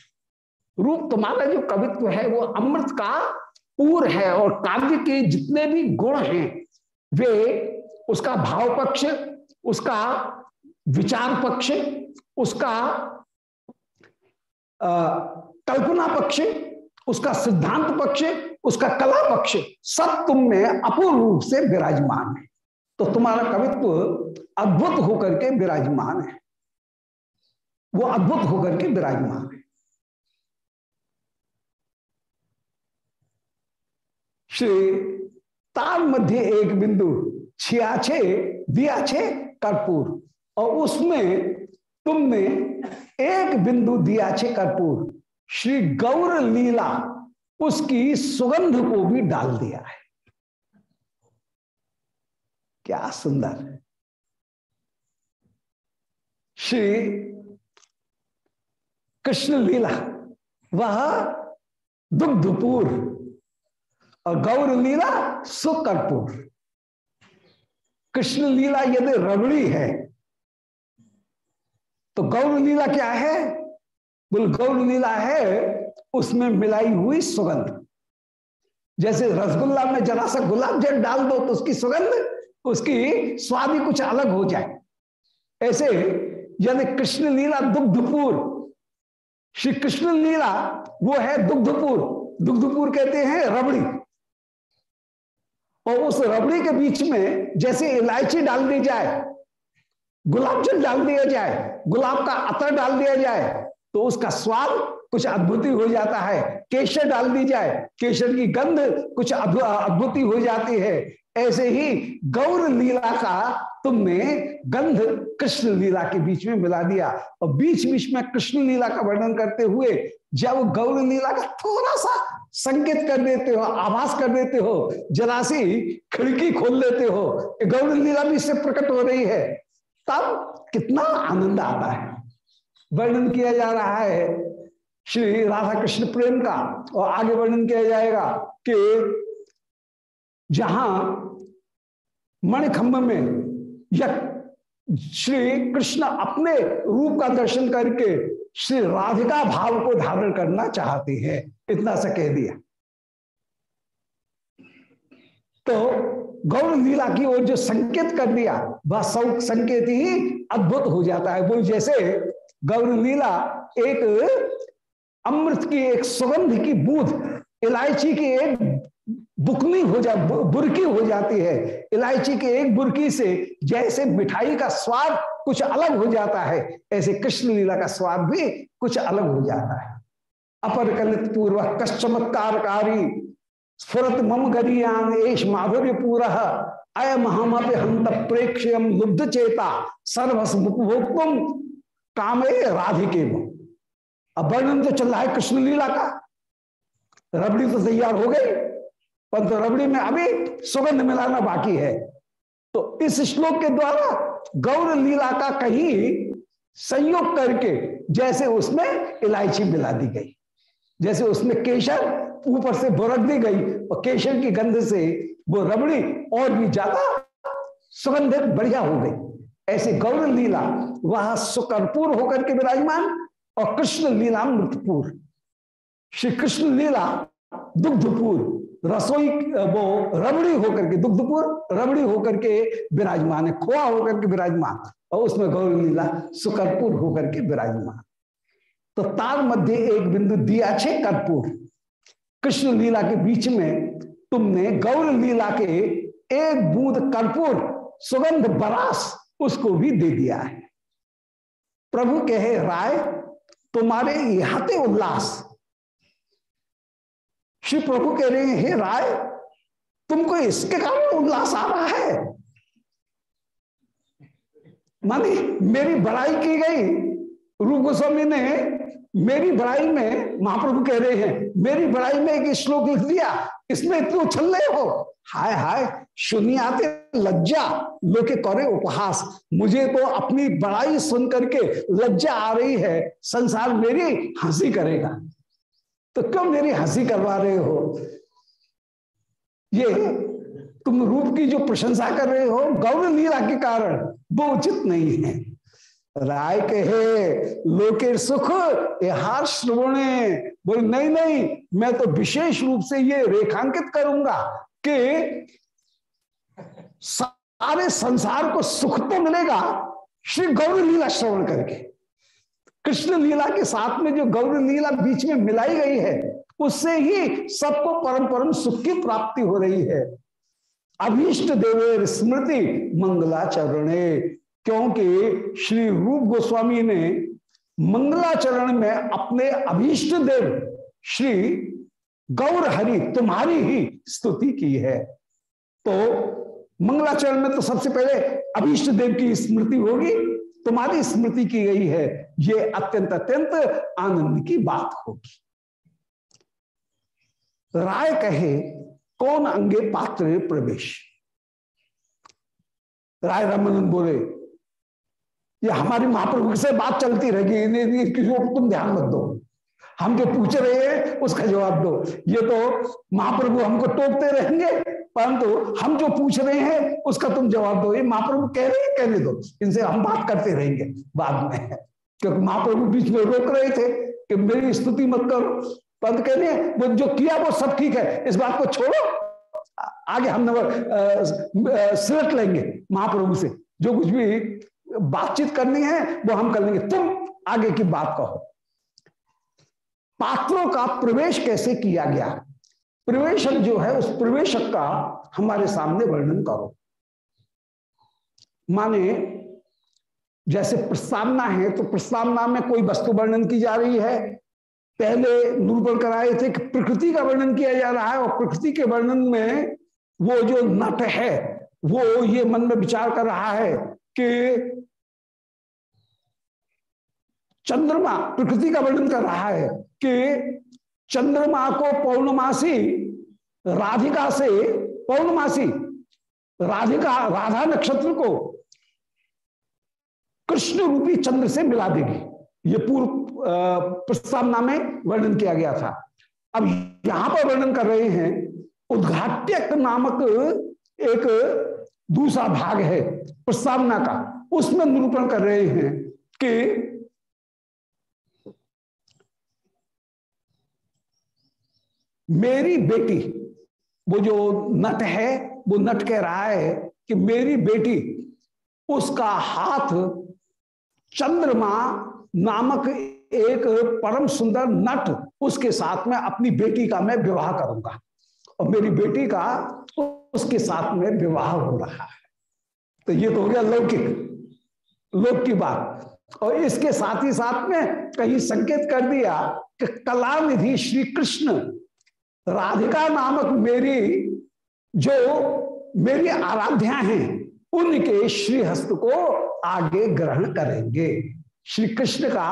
रूप तुम्हारा जो कवित्व है, वो अमृत का पूर है और काव्य के जितने भी गुण हैं, वे उसका भाव पक्ष, उसका विचार पक्ष, उसका कल्पना पक्ष, उसका सिद्धांत पक्ष, उसका कला पक्ष, सब तुम में अपूर्ण रूप से विराजमान है। तो तुम्हारा कवित्व अद्भुत होकर के विराजमान है। वो अद्भुत होकर के विराजमान है। श्री ताल मध्य एक बिंदु छियाछे, दियाछे कर्पूर, और उसमें तुमने एक बिंदु दिया छे कर्पूर, श्री गौर लीला, उसकी सुगंध को भी डाल दिया है। क्या सुंदर। श्री कृष्ण लीला, वह दुग्धपुर और गौर लीला सुकरपुर। कृष्ण लीला यदि रबड़ी है तो गौर लीला क्या है? बोल, गौर लीला है, उसमें मिलाई हुई सुगंध। जैसे रसगुल्ला में जरा सा गुलाब जल डाल दो तो उसकी सुगंध, उसकी स्वाद ही कुछ अलग हो जाए। ऐसे यदि कृष्ण लीला दुग्धपुर श्री कृष्ण लीला, वो है दुग्धपुर। दुग्धपुर कहते हैं रबड़ी। और उस रबड़ी के बीच में जैसे इलायची डाल दी जाए, गुलाब जल डाल दिया जाए, गुलाब का अतर डाल दिया जाए तो उसका स्वाद कुछ अद्भुत हो जाता है। केशर डाल दी जाए, केशर की गंध कुछ अद्भुत हो जाती है। ऐसे ही गौर लीला का तुमने गंध कृष्ण लीला के बीच में मिला दिया। और बीच बीच में कृष्ण लीला का वर्णन करते हुए जब गौर लीला का थोड़ा सा संकेत कर देते हो, आभास कर देते हो, जरा सी खिड़की खोल देते हो गौर लीला भी इससे प्रकट हो रही है, तब कितना आनंद आता है। वर्णन किया जा रहा है श्री राधा कृष्ण प्रेम का, और आगे वर्णन किया जाएगा कि जहाँ मणिखंभ में यह श्री कृष्ण अपने रूप का दर्शन करके श्री राधिका भाव को धारण करना चाहते हैं। इतना सा कह दिया। तो गौर लीला की ओर जो संकेत कर दिया, वह संकेत ही अद्भुत हो जाता है। वो जैसे गौर लीला एक अमृत की एक सुगंध की बूंद, इलायची की एक बुकनी हो जा बुरकी हो जाती है। इलायची के एक बुरकी से जैसे मिठाई का स्वाद कुछ अलग हो जाता है, ऐसे कृष्ण लीला का स्वाद भी कुछ अलग हो जाता है। अपर कलित पूर्व कश्चमत्कारकारी स्फुरत मम गरियान एश माधुर्य पूरा अय महामप हंत प्रेक्षम लुब्ध चेता, सर्वस उपभोक्तुम कामे राधिके अब वर्णन तो चल रहा है कृष्ण लीला का, रबड़ी तो तैयार हो गई। परंतु रबड़ी में अभी सुगंध मिलाना बाकी है। तो इस श्लोक के द्वारा गौर लीला का कहीं संयोग करके जैसे उसमें इलायची मिला दी गई, जैसे उसमें केशर ऊपर से बुरक दी गई और केशर की गंध से वो रबड़ी और भी ज़्यादा सुगंधित बढ़िया हो गई। ऐसे गौर लीला वहाँ सुकरपुर होकर के विराजमान और कृष्ण लीला मृतपुर श्री कृष्ण लीला दुग्धपुर रसोई वो रबड़ी होकर के, दुग्धपुर रबड़ी होकर के विराजमान है, खोआ होकर के विराजमान और उसमें गौर लीला सुकरपुर होकर के विराजमान तो तार मध्य एक बिंदु दिया छे कर्पूर। कृष्ण लीला के बीच में तुमने गौर लीला के एक बूंद कर्पूर, सुगंध बरास, उसको भी दे दिया है। प्रभु कहे, राय, तुम्हारे यहाते उल्लास श्री प्रभु कह रहे हैं, हे राय, तुमको इसके कारण उल्लास आ रहा है? मानी मेरी बड़ाई की गई, रूप गोस्वामी ने मेरी बड़ाई में महाप्रभु कह रहे हैं, मेरी बड़ाई में एक श्लोक लिख दिया, इसमें इतने उछल रहे हो? हाय हाय आते लज्जा, लोके करे उपहास। मुझे तो अपनी बड़ाई सुन करके लज्जा आ रही है, संसार मेरी हँसी करेगा। तो क्यों मेरी हँसी करवा रहे हो? ये तुम रूप की जो प्रशंसा कर रहे हो गौर लीला के कारण वो उचित नहीं है। राय कहे, लोके सुख हार श्रवणे। बोले, नहीं नहीं, मैं तो विशेष रूप से ये रेखांकित करूँगा कि सारे संसार को सुख तो मिलेगा, श्री गौर लीला श्रवण करके। कृष्ण लीला के साथ में जो गौर लीला बीच में मिलाई गई है, उससे ही सबको परम परम सुख की प्राप्ति हो रही है। अभीष्ट देवेर स्मृति मंगलाचरणे, क्योंकि श्री रूप गोस्वामी ने मंगलाचरण में अपने अभीष्ट देव श्री गौर हरि तुम्हारी ही स्तुति की है। तो मंगलाचरण में तो सबसे पहले अभीष्ट देव की स्मृति होगी, तुम्हारी स्मृति की गई है। ये अत्यंत अत्यंत आनंद की बात होगी। राय कहे, कौन अंगे पात्र प्रवेश? राय रमन बोले, ये हमारी महाप्रभु से बात चलती रहेगी किसी को तुम ध्यान मत दो। हम जो पूछ रहे हैं, उसका जवाब दो। ये तो महाप्रभु हमको टोकते रहेंगे, परंतु हम जो पूछ रहे हैं, उसका तुम जवाब दो। ये महाप्रभु कह रहे हैं, कहने दो। इनसे हम बात करते रहेंगे बाद में। क्योंकि महाप्रभु बीच में रोक रहे थे कि मेरी स्तुति मत करो। पंत कह रहे वो जो किया वो सब ठीक है, इस बात को छोड़ो। आगे हम नंबर सिलट लेंगे महाप्रभु से। जो कुछ भी बातचीत करनी है, वो हम कर लेंगे। तुम आगे की बात कहो। पात्रों का प्रवेश कैसे किया गया? प्रवेशक जो है, उस प्रवेशक का हमारे सामने वर्णन करो। माने जैसे प्रस्तावना है तो प्रस्तावना में कोई वस्तु वर्णन की जा रही है? पहले निरूपण कराए थे कि प्रकृति का वर्णन किया जा रहा है और प्रकृति के वर्णन में वो जो नट है, वो ये मन में विचार कर रहा है कि चंद्रमा प्रकृति का वर्णन कर रहा है कि चंद्रमा को पौर्णमासी, राधिका से, पौर्णमासी, राधिका, राधा नक्षत्र को कृष्ण रूपी चंद्र से मिला देगी। ये पूर्व प्रस्तावना में वर्णन किया गया था। अब यहाँ पर वर्णन कर रहे हैं, उद्घाट्यक नामक एक दूसरा भाग है प्रस्तावना का। उसमें निरूपण कर रहे हैं कि मेरी बेटी, वो जो नट है, वो नट कह रहा है कि मेरी बेटी, उसका हाथ चंद्रमा नामक एक परम सुंदर नट उसके साथ में अपनी बेटी का मैं विवाह करूँगा। और मेरी बेटी का उसके साथ में विवाह हो रहा है। तो ये तो हो गया लौकिक, लोक की बात। और इसके साथ ही साथ में कहीं संकेत कर दिया कि कलानिधि श्री कृष्ण राधिका नामक मेरी जो मेरी आराध्या हैं उनके श्रीहस्त को आगे ग्रहण करेंगे। श्री कृष्ण का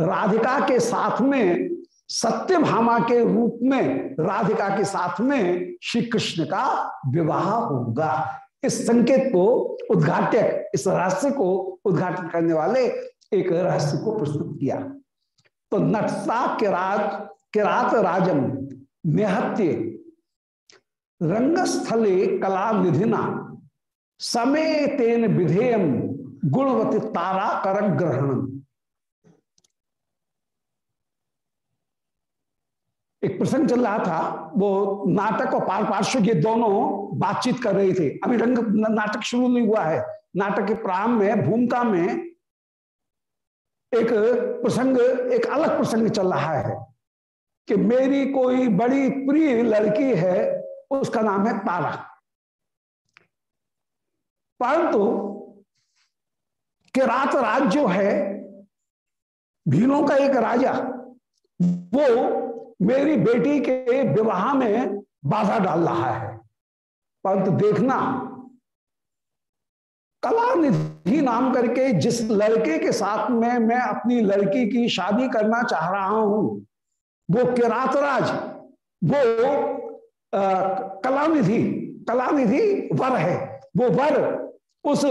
राधिका के साथ में सत्य भामा के रूप में, राधिका के साथ में श्री कृष्ण का विवाह होगा। इस संकेत को उद्घाटक, इस रहस्य को उद्घाटन करने वाले एक रहस्य को प्रस्तुत किया। तो नटसा किरात किरात राजम निहत्य रंगस्थले कला निधिना समय तेन विधेयम गुणवती तारा कर ग्रहण एक प्रसंग चल रहा था, वो नाटक और पार पार्श्व ये दोनों बातचीत कर रहे थे। अभी रंग नाटक शुरू नहीं हुआ है। नाटक के प्रारंभ में, भूमिका में एक प्रसंग, एक अलग प्रसंग चल रहा है कि मेरी कोई बड़ी प्रिय लड़की है, उसका नाम है तारा। परंतु किरात राज जो है, भीलों का एक राजा, वो मेरी बेटी के विवाह में बाधा डाल रहा है। परंतु देखना कला निधि नाम करके जिस लड़के के साथ में मैं अपनी लड़की की शादी करना चाह रहा हूँ, वो किरातराज, वो कला निधि कला निधि वर है, वो वर उस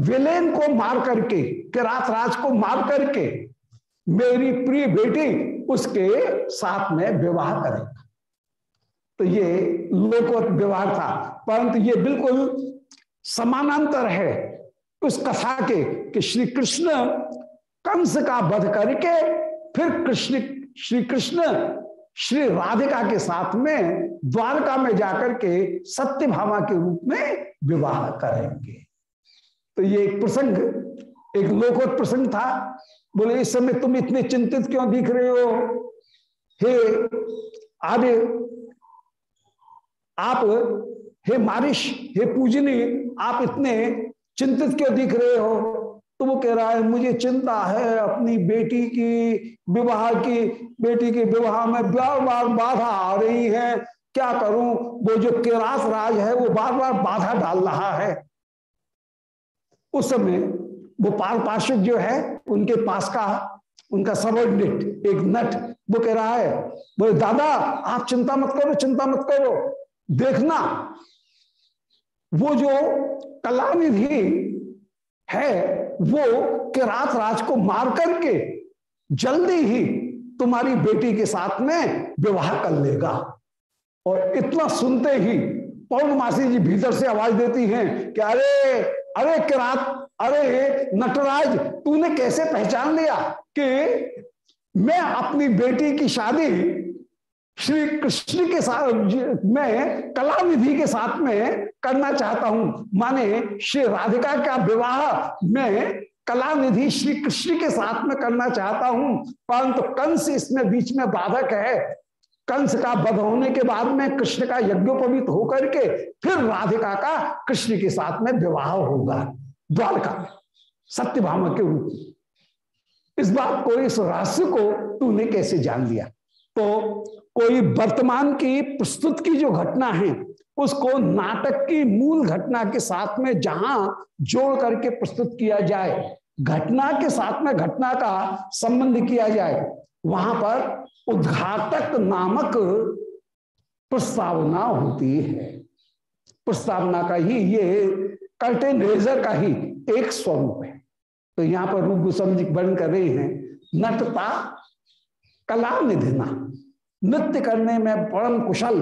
विलेन को मार करके किरात राज को मार करके, मेरी प्रिय बेटी उसके साथ में विवाह करेगा। तो ये लोकोत विवाह था, परंतु ये बिल्कुल समानांतर है उस कथा के, कि श्री कृष्ण कंस का वध करके, फिर कृष्ण, श्री कृष्ण श्री राधिका के साथ में द्वारका में जाकर के सत्य भामा के रूप में विवाह करेंगे। तो ये एक प्रसंग, एक लोकोत प्रसंग था। बोले, इस समय तुम इतने चिंतित क्यों दिख रहे हो? हे आदि आप, हे मारिश, हे पूजनी, आप इतने चिंतित क्यों दिख रहे हो? तो वो कह रहा है, मुझे चिंता है अपनी बेटी की विवाह की, बेटी के विवाह में बार बार बाधा आ रही है। क्या करूँ? वो जो केरास राज है, वो बार बार बाधा डाल रहा है। उस समय वो पाल पार्षद जो है, उनके पास का, उनका सबॉर्डिनेट एक नट, वो कह रहा है, बोले, दादा, आप चिंता मत करो, चिंता मत करो। देखना, वो जो कलानिधि है, वो किरात राज को मार करके जल्दी ही तुम्हारी बेटी के साथ में विवाह कर लेगा। और इतना सुनते ही पौर्णमासी जी भीतर से आवाज़ देती हैं कि, अरे अरे किरात, अरे नटराज, तूने कैसे पहचान लिया कि मैं अपनी बेटी की शादी श्री कृष्ण के साथ मैं कला विधि के साथ में करना चाहता हूँ? माने श्री राधिका का विवाह मैं कला निधि श्री कृष्ण के साथ में करना चाहता हूँ। परंतु कंस इसमें बीच में बाधक है। कंस का वध होने के बाद में कृष्ण का यज्ञोपवीत होकर के फिर राधिका का कृष्ण के साथ में विवाह होगा। द्वारका में, सत्यभामा के रूप में। इस बात को, इस रहस्य को तूने कैसे जान लिया? तो कोई वर्तमान की प्रस्तुत की जो घटना है, उसको नाटक की मूल घटना के साथ में जहाँ जोड़ करके प्रस्तुत किया जाए, घटना के साथ में घटना का संबंध किया जाए वहाँ पर उद्घाटक नामक प्रस्तावना होती है। प्रस्तावना का ही, ये कर्टेन रेजर का ही एक स्वरूप है। तो यहाँ पर रूप गोस्वामी जी वर्ण कर रहे हैं, नटता कला निधिना नृत्य करने में परम कुशल,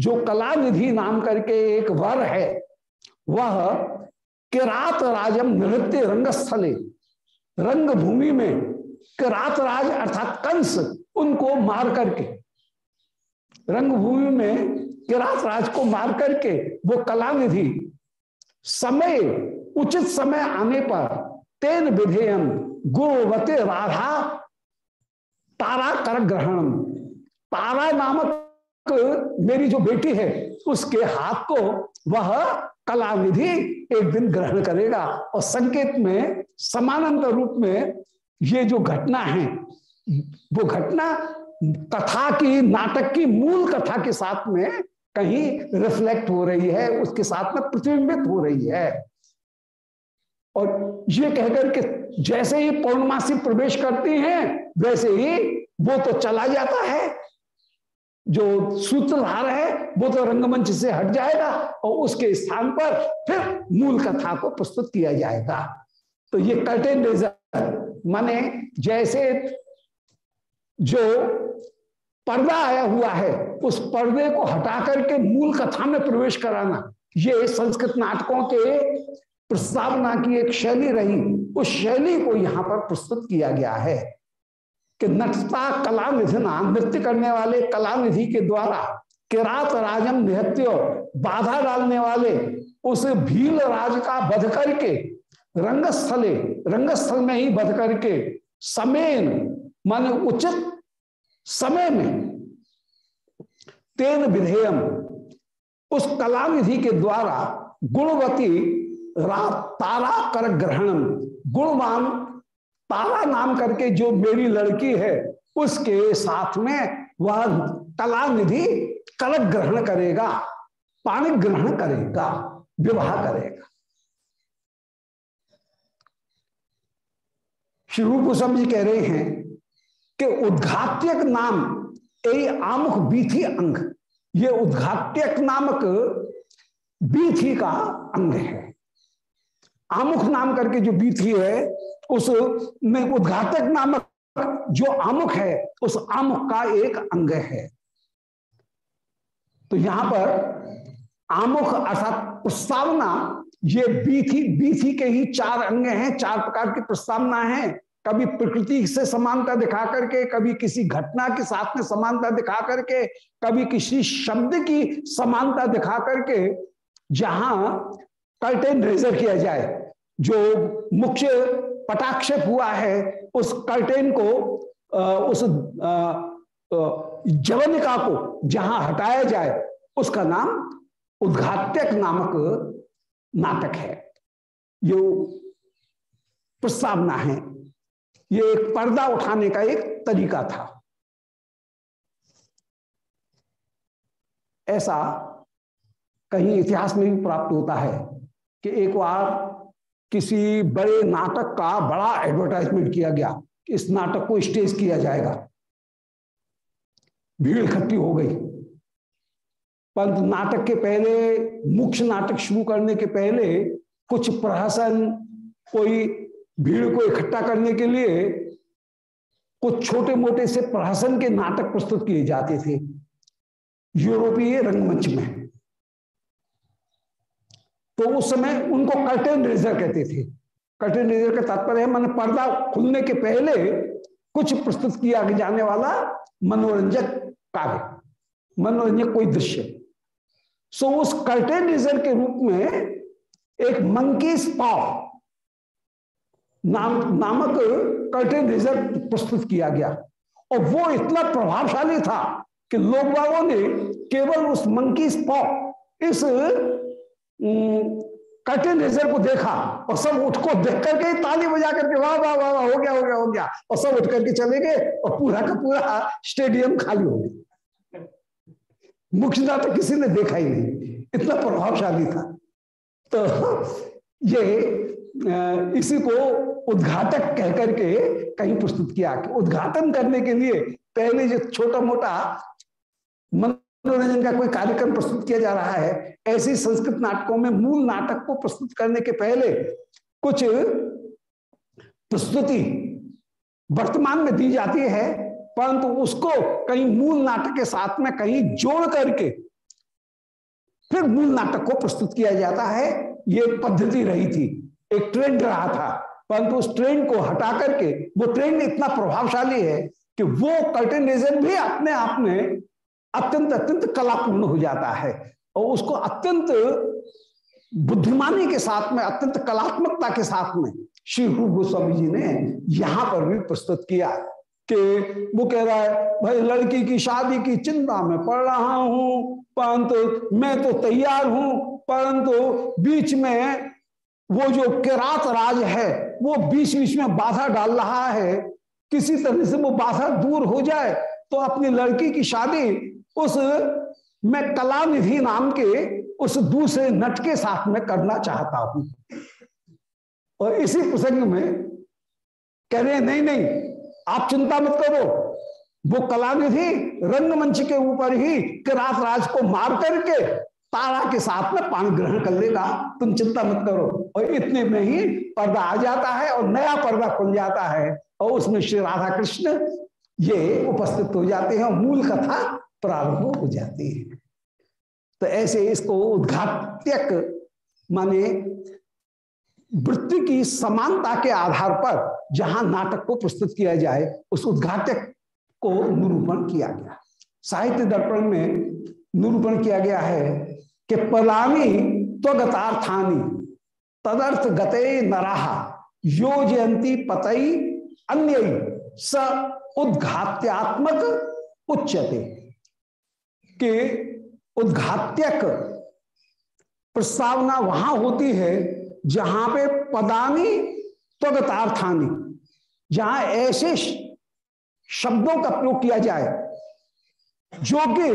जो कला निधि नाम करके एक वर है, वह किरात राजम नृत्य रंगस्थले रंग भूमि में राज अर्थात कंस उनको मार करके, रंगभूमि में किरात राज को मार करके वो कला निधि समय, उचित समय आने पर तेन विधेयन गुरुवते राधा तारा कर ग्रहण। तारा नामक मेरी जो बेटी है, उसके हाथ को वह कला निधि एक दिन ग्रहण करेगा और संकेत में, समानांतर रूप में ये जो घटना है, वो घटना कथा की, नाटक की, मूल कथा के साथ में कहीं रिफ्लेक्ट हो रही है, उसके साथ में प्रतिबिंबित हो रही है। और ये कहकर के जैसे ही पौर्णमासी प्रवेश करती हैं, वैसे ही वो तो चला जाता है। जो सूत्रधार है, वो तो रंगमंच से हट जाएगा और उसके स्थान पर फिर मूल कथा को प्रस्तुत किया जाएगा। तो ये कर्टेन रेजर माने जैसे जो पर्दा आया हुआ है, उस पर्दे को हटा करके मूल कथा में प्रवेश कराना, ये संस्कृत नाटकों के प्रस्तावना की एक शैली रही। उस शैली को यहाँ पर प्रस्तुत किया गया है कि नटता कला निधना नृत्य करने वाले कला निधि के द्वारा किरात राजम निहत्य बाधा डालने वाले उस भील राज का बध करके रंगस्थले, रंगस्थल में ही बध करके समेन, मान उचित समय में तेन विधेयम, उस कला निधि के द्वारा गुणवती तारा कर ग्रहणम। गुणवान तारा नाम करके जो मेरी लड़की है, उसके साथ में वह कला निधि कलक ग्रहण करेगा पानी ग्रहण करेगा, विवाह करेगा। श्री रूप गोस्वामी जी कह रहे हैं कि उद्घात्यक नाम, ए आमुख बीथी अंग, ये उद्घात्यक नामक बीथी का अंग है। आमुख नाम करके जो बीथी है, उस में उद्घातक नामक जो आमुख है, उस आमुख का एक अंग है। तो यहाँ पर आमुख अर्थात प्रस्तावना ये बीथी बीथी के ही चार अंग हैं, चार प्रकार की प्रस्तावना है। कभी प्रकृति से समानता दिखा करके, कभी किसी घटना के साथ में समानता दिखा करके, कभी किसी शब्द की समानता दिखा करके, जहाँ कर्टेन रेजर किया जाए, जो मुख्य पटाक्षेप हुआ है, उस कर्टेन को उस जवनिका को जहाँ हटाया जाए, उसका नाम उद्घात्यक नामक नाटक है। ये प्रस्तावना है। ये एक पर्दा उठाने का एक तरीका था। ऐसा कहीं इतिहास में भी प्राप्त होता है कि एक बार किसी बड़े नाटक का बड़ा एडवर्टाइजमेंट किया गया कि इस नाटक को स्टेज किया जाएगा। भीड़ इकट्ठी हो गई। परंतु नाटक के पहले, मुख्य नाटक शुरू करने के पहले, कुछ प्रहसन, कोई भीड़ को इकट्ठा करने के लिए, कुछ छोटे मोटे से प्रहसन के नाटक प्रस्तुत किए जाते थे, यूरोपीय रंगमंच में। तो उस समय उनको कर्टेन रेजर कहते थे। कर्टेन रेजर का तात्पर्य है, मैंने पर्दा खुलने के पहले कुछ प्रस्तुत किया जाने वाला मनोरंजक कार्य, मनोरंजक कोई दृश्य। सो उस कर्टेन रेजर के रूप में एक मंकी पाव नाम, नामक कर्टेन रिज़र्व प्रस्तुत किया गया। और वो इतना प्रभावशाली था कि लोग बागों ने केवल उस मंकी स्पॉट इस कर्टेन रिज़र्व को देखा और सब उठ को देख करके ताली बजा करके वाह वाह वाह वाह, हो गया हो गया हो गया। और सब उठ करके चले गए और पूरा का पूरा स्टेडियम खाली हो गया। मुख्य नाटक किसी ने देखा ही नहीं। इतना प्रभावशाली था। तो ये इसी को उद्घाटक कहकर के कहीं प्रस्तुत किया। कि उद्घाटन करने के लिए पहले जो छोटा मोटा मनोरंजन का कोई कार्यक्रम प्रस्तुत किया जा रहा है, ऐसी संस्कृत नाटकों में मूल नाटक को प्रस्तुत करने के पहले कुछ प्रस्तुति वर्तमान में दी जाती है। परंतु उसको कहीं मूल नाटक के साथ में कहीं जोड़ करके फिर मूल नाटक को प्रस्तुत किया जाता है। ये पद्धति रही थी। एक ट्रेंड रहा था, परंतु उस ट्रेंड को हटा करके, वो ट्रेंड इतना प्रभावशाली है कि वो कर्टेनिज्म भी अपने आप में अत्यंत अत्यंत कलापूर्ण हो जाता है और उसको अत्यंत बुद्धिमानी के साथ में, अत्यंत कलात्मकता के साथ में श्री रूप गोस्वामी जी ने यहाँ पर भी प्रस्तुत किया। कि वो कह रहा है, भाई लड़की की शादी की चिंता में पड़ रहा हूँ, परंतु मैं तो तैयार हूँ, परंतु बीच में वो जो किरात राज है, वो बीच बीच में बाधा डाल रहा है। किसी तरह से वो बाधा दूर हो जाए तो अपनी लड़की की शादी उस मैं कला निधि नाम के उस दूसरे नट के साथ में करना चाहता हूँ। और इसी प्रसंग में कह रहे नहीं नहीं आप चिंता मत करो। वो कलानिधि रंगमंच के ऊपर ही किरात राज को मार करके तारा के साथ में पान ग्रहण कर लेगा। तुम चिंता मत करो। और इतने में ही पर्दा आ जाता है और नया पर्दा खुल जाता है और उसमें श्री राधा कृष्ण ये उपस्थित हो जाते हैं और मूल कथा प्रारंभ हो जाती है। तो ऐसे इसको उद्घात्यक माने वृत्ति की समानता के आधार पर जहाँ नाटक को प्रस्तुत किया जाए, उस उद्घाटक को निरूपण किया गया। साहित्य दर्पण में निरूपण किया गया है कि पलानी त्वगतार्थानी, तदर्थ गते नराहा योजयंती पतई अन्य, स उद्घात्यात्मक उच्चते के उद्घात्यक प्रस्तावना वहाँ होती है जहाँ पे पदानी त्वगतार्थानी, जहाँ ऐसे शब्दों का प्रयोग किया जाए, जो कि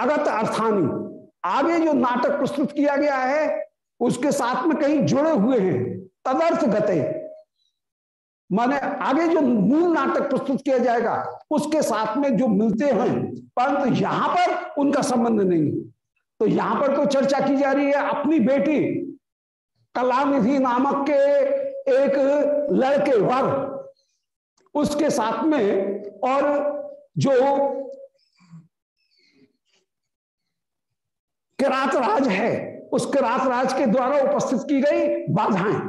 अगत अर्थानी आगे जो नाटक प्रस्तुत किया गया है, उसके साथ में कहीं जुड़े हुए हैं तदर्थ गते माने आगे जो मूल नाटक प्रस्तुत किया जाएगा, उसके साथ में जो मिलते हैं, परंतु यहाँ पर उनका संबंध नहीं तो यहाँ पर तो चर्चा की जा रही है, अपनी बेटी कलानिधि नामक के एक लड़के वर, उसके साथ में और जो किरात राज है, उस किरात राज के द्वारा उपस्थित की गई बाधाएँ,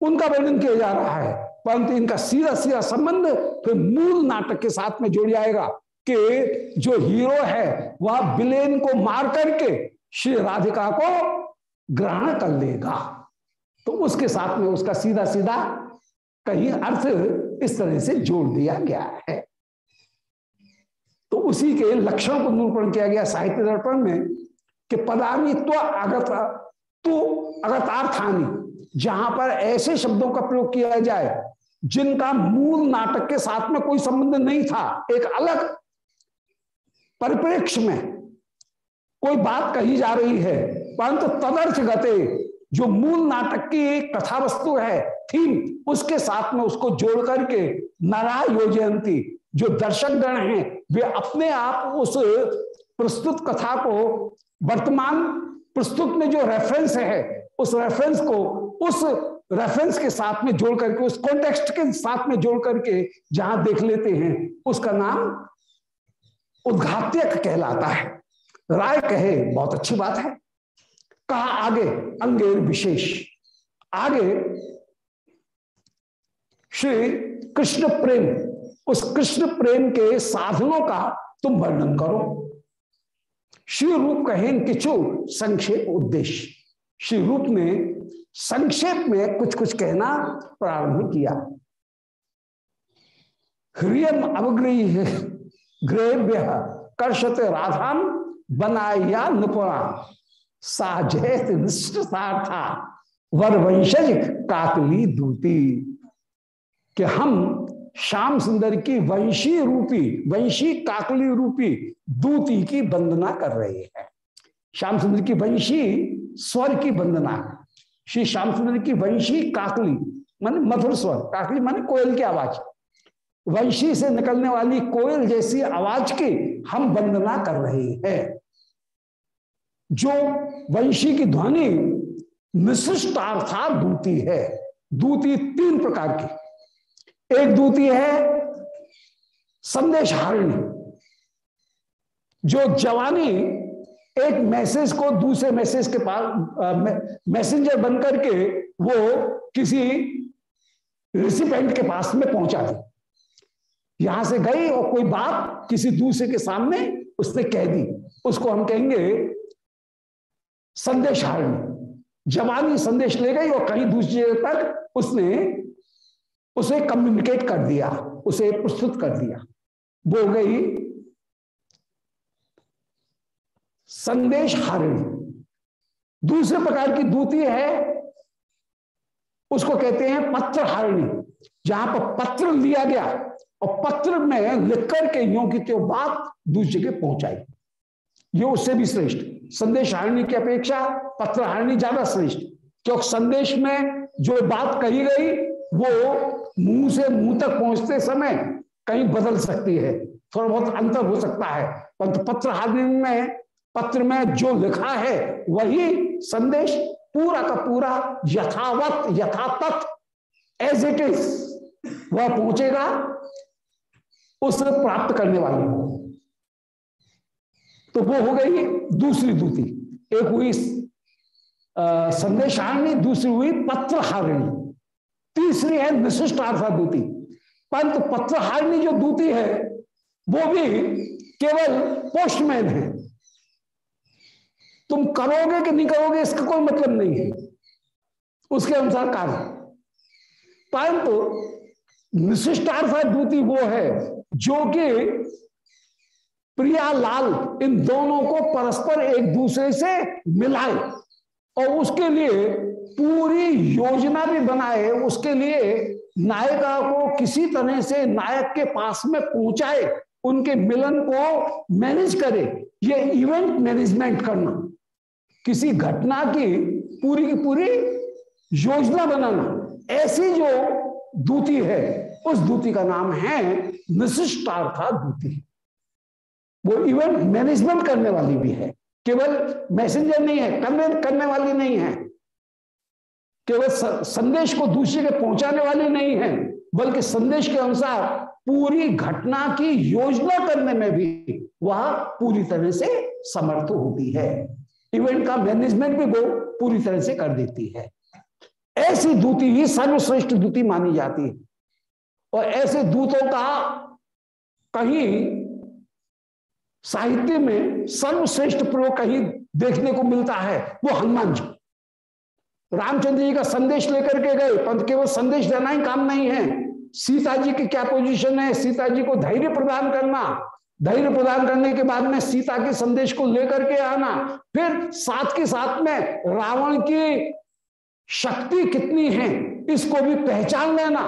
उनका वर्णन किया जा रहा है। परंतु इनका सीधा सीधा संबंध फिर मूल नाटक के साथ में जुड़ जाएगा कि जो हीरो है, वह बिलेन को मार करके श्री राधिका को ग्रहण कर लेगा। तो उसके साथ में उसका सीधा सीधा कहीं अर्थ इस तरह से जोड़ दिया गया है। तो उसी के लक्षण को निरूपण किया गया साहित्य दर्पण में कि पदानी तो अगत तो अगतार्थानी जहाँ पर ऐसे शब्दों का प्रयोग किया जाए, जिनका मूल नाटक के साथ में कोई संबंध नहीं था, एक अलग परिप्रेक्ष्य में कोई बात कही जा रही है, परंतु तदर्थ गते जो मूल नाटक की कथा वस्तु है, थीम, उसके साथ में उसको जोड़ करके नारा योजयंती, जो दर्शक गण हैं, वे अपने आप उस प्रस्तुत कथा को, वर्तमान प्रस्तुत में जो रेफरेंस है, उस रेफरेंस को, उस रेफरेंस के साथ में जोड़ करके उस कॉन्टेक्स्ट के साथ में जोड़ करके जहाँ देख लेते हैं, उसका नाम उद्घात्यक कहलाता है। राय कहे, बहुत अच्छी बात है। कहा आगे, अंगेर विशेष। आगे, श्री कृष्ण प्रेम, उस कृष्ण प्रेम के साधनों का तुम वर्णन करो। श्री रूप कहें किचु संक्षेप उद्देश्य। श्री रूप ने संक्षेप में कुछ कुछ कहना प्रारंभ किया। ह्रियम अवग्रही, ग्रेव्य कर्षते राधान बनाया नुपुरा। साजैत निष्ठता वर वंशज काकली दूती। कि हम श्याम सुंदर की वंशी रूपी, वंशी काकली रूपी दूती की वंदना कर रहे हैं। श्याम सुंदर की वंशी स्वर की वंदना। श्री श्याम सुंदर की वंशी काकली माने मधुर स्वर काकली माने कोयल की आवाज़। वंशी से निकलने वाली कोयल जैसी आवाज़ की हम वंदना कर रहे हैं। जो वंशी की ध्वनि विशिष्टार्थात दूती है। दूती तीन प्रकार की। एक दूती है संदेश हारिणी जो जवानी एक मैसेज को दूसरे मैसेज के पास मैसेंजर बन करके वो किसी रिसिपेंट के पास में पहुँचा दी। यहाँ से गई और कोई बात किसी दूसरे के सामने उसने कह दी। उसको हम कहेंगे संदेश हारणी। जवानी संदेश ले गई और कहीं दूसरी जगह तक उसने उसे कम्युनिकेट कर दिया, उसे प्रस्तुत कर दिया। वो गई संदेश हारिणी। दूसरे प्रकार की दूती है, उसको कहते हैं पत्र हारिणी। जहाँ पर पत्र लिया गया और पत्र में लिख करके यो की त्यो बात दूसरी जगह पहुंचाई। ये उससे भी श्रेष्ठ। संदेश हारणी की अपेक्षा पत्र हारणी ज़्यादा श्रेष्ठ। क्योंकि संदेश में जो बात कही गई, वो मुँह से मुँह तक पहुँचते समय कहीं बदल सकती है थोड़ा बहुत अंतर हो सकता है। परंतु पत्र हारिणी में, पत्र में जो लिखा है, वही संदेश पूरा का पूरा यथावत, यथातथ एज इट इज़ वह पहुंचेगा, उस प्राप्त करने वाले को तो वो हो गई दूसरी दूती। एक हुई संदेशारणी दूसरी हुई पत्र हारिणी तीसरी है विशिष्टार्था दूती। परंतु पत्र हारिणी जो दूती है, वो भी केवल पोस्टमैन है। तुम करोगे कि नहीं करोगे, इसका कोई मतलब नहीं है। उसके अनुसार कार्य। परंतु विशिष्टार्थ दूती वो है, जो कि प्रिया लाल इन दोनों को परस्पर एक दूसरे से मिलाए और उसके लिए पूरी योजना भी बनाए, उसके लिए नायिका को किसी तरह से नायक के पास में पहुँचाए, उनके मिलन को मैनेज करे, ये इवेंट मैनेजमेंट करना, किसी घटना की पूरी की पूरी योजना बनाना, ऐसी जो दूती है, उस दूती का नाम है विशिष्टार्था दूती। वो इवेंट मैनेजमेंट करने वाली भी है। केवल मैसेंजर नहीं है कन्वे करने वाली नहीं है। केवल संदेश को दूसरे के पहुँचाने वाली नहीं है, बल्कि संदेश के अनुसार पूरी घटना की योजना करने में भी वह पूरी तरह से समर्थ होती है। इवेंट का मैनेजमेंट भी वो पूरी तरह से कर देती है। ऐसी दूती ही सर्वश्रेष्ठ दूती मानी जाती है। और ऐसे दूतों का कहीं साहित्य में सर्वश्रेष्ठ प्रयोग कहीं देखने को मिलता है, वो हनुमान जी। रामचंद्र जी का संदेश लेकर के गए पंत केवल संदेश देना ही काम नहीं है। सीता जी की क्या पोजीशन है? सीता जी को धैर्य प्रदान करना। धैर्य प्रदान करने के बाद में सीता के संदेश को लेकर के आना। फिर साथ के साथ में रावण की शक्ति कितनी है, इसको भी पहचान लेना।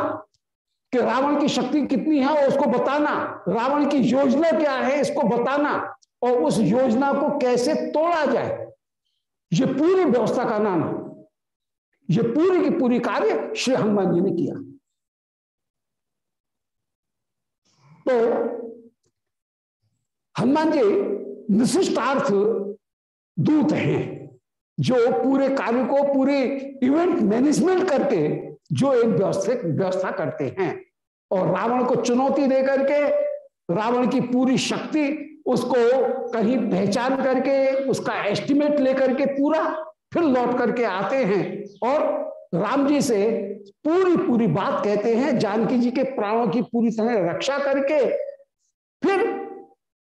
कि रावण की शक्ति कितनी है और उसको बताना। रावण की योजना क्या है इसको बताना और उस योजना को कैसे तोड़ा जाए। ये पूरी व्यवस्था का नाम ये पूरी की पूरी कार्य श्री हनुमान जी ने किया। तो हनुमान जी विशिष्टार्थ दूत हैं, जो पूरे कार्य को, पूरे इवेंट मैनेजमेंट करके जो एक व्यवस्थित व्यवस्था करते हैं। और रावण को चुनौती दे करके, रावण की पूरी शक्ति उसको कहीं पहचान करके, उसका एस्टिमेट लेकर के पूरा फिर लौट करके आते हैं। और राम जी से पूरी पूरी बात कहते हैं, जानकी जी के प्राणों की पूरी तरह रक्षा करके। फिर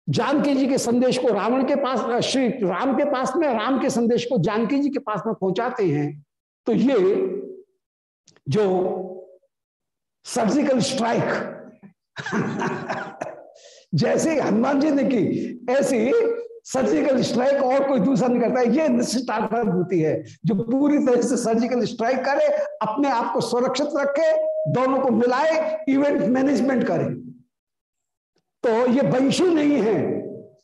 जानकी जी के संदेश को रावण के पास, श्री राम के पास में, राम के संदेश को जानकी जी के पास में पहुंचाते हैं। तो ये जो सर्जिकल स्ट्राइक जैसे हनुमान जी ने की, ऐसी सर्जिकल स्ट्राइक और कोई दूसरा नहीं करता। है ये निश्चित होती है। जो पूरी तरह से सर्जिकल स्ट्राइक करे, अपने आप को सुरक्षित रखे, दोनों को मिलाए इवेंट मैनेजमेंट करे। तो ये वंशी नहीं है।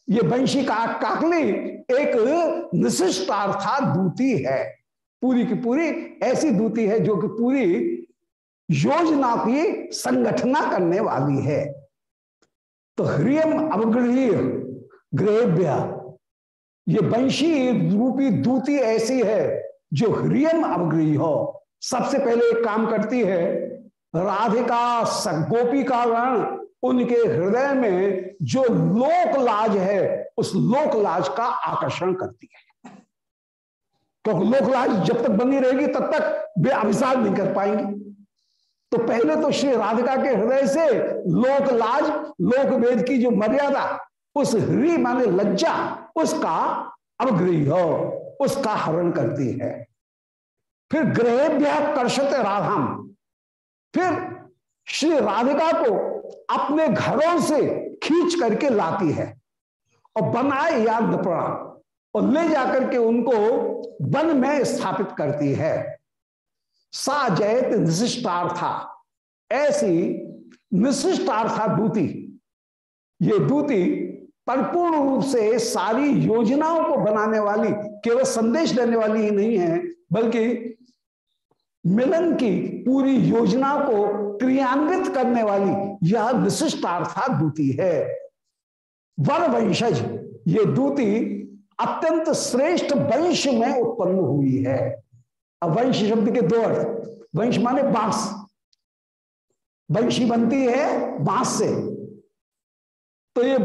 ये वंशी का काकली एक निशिष्टार्था दूती है। पूरी की पूरी ऐसी दूती है जो कि पूरी योजना की संगठना करने वाली है। तो ह्रियम अवगृह ग्रेव्य ये वंशी रूपी दूती ऐसी है जो ह्रियम अवगृह हो। सबसे पहले एक काम करती है, राधिका गोपी का गण उनके हृदय में जो लोक लाज है, उस लोक लाज का आकर्षण करती है। क्योंकि लोक लाज जब तक बनी रहेगी, तब तक वे अभिसार नहीं कर पाएँगे। तो पहले तो श्री राधिका के हृदय से लोकलाज लोक वेद की जो मर्यादा, उस हृदय माने लज्जा, उसका अवगृह हो उसका हरण करती है। फिर ग्रह कर्षत राधाम फिर श्री राधिका को अपने घरों से खींच करके लाती है और बनाए या निपड़ा और ले जाकर के उनको वन में स्थापित करती है। सा जयत निशिष्टार्था। ऐसी निशिष्टार्था दूती ये दूती परिपूर्ण रूप से सारी योजनाओं को बनाने वाली, केवल संदेश देने वाली ही नहीं है, बल्कि मिलन की पूरी योजना को क्रियान्वित करने वाली यह विशिष्टार्था दूती है। वर वंशज ये दूती अत्यंत श्रेष्ठ वंश में उत्पन्न हुई है। अब वंश शब्द के दो अर्थ। वंश माने बाँस। वंशी बनती है बाँस से। तो ये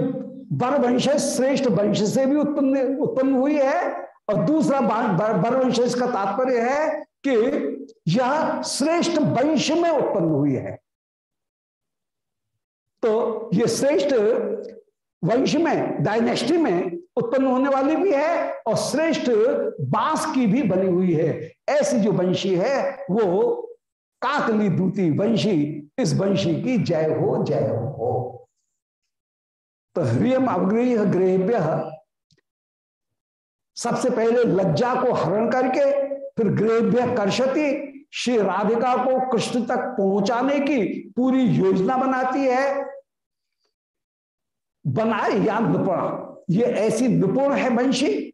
बर वंश श्रेष्ठ वंश से भी उत्पन्न उत्पन्न हुई है, और दूसरा बर वंश का तात्पर्य है कि यह श्रेष्ठ वंश में उत्पन्न हुई है। तो ये श्रेष्ठ वंश में डायनेस्टी में उत्पन्न होने वाली भी है और श्रेष्ठ बाँस की भी बनी हुई है। ऐसी जो वंशी है, वो काकली दूती वंशी, इस वंशी की जय हो जय हो। तो ह्रियम अवग्रह ग्रहभ्य सबसे पहले लज्जा को हरण करके, फिर ग्रहभ्य कर्षति, श्री राधिका को कृष्ण तक पहुँचाने की पूरी योजना बनाती है। बनाए या निपुण ये ऐसी निपुण है वंशी।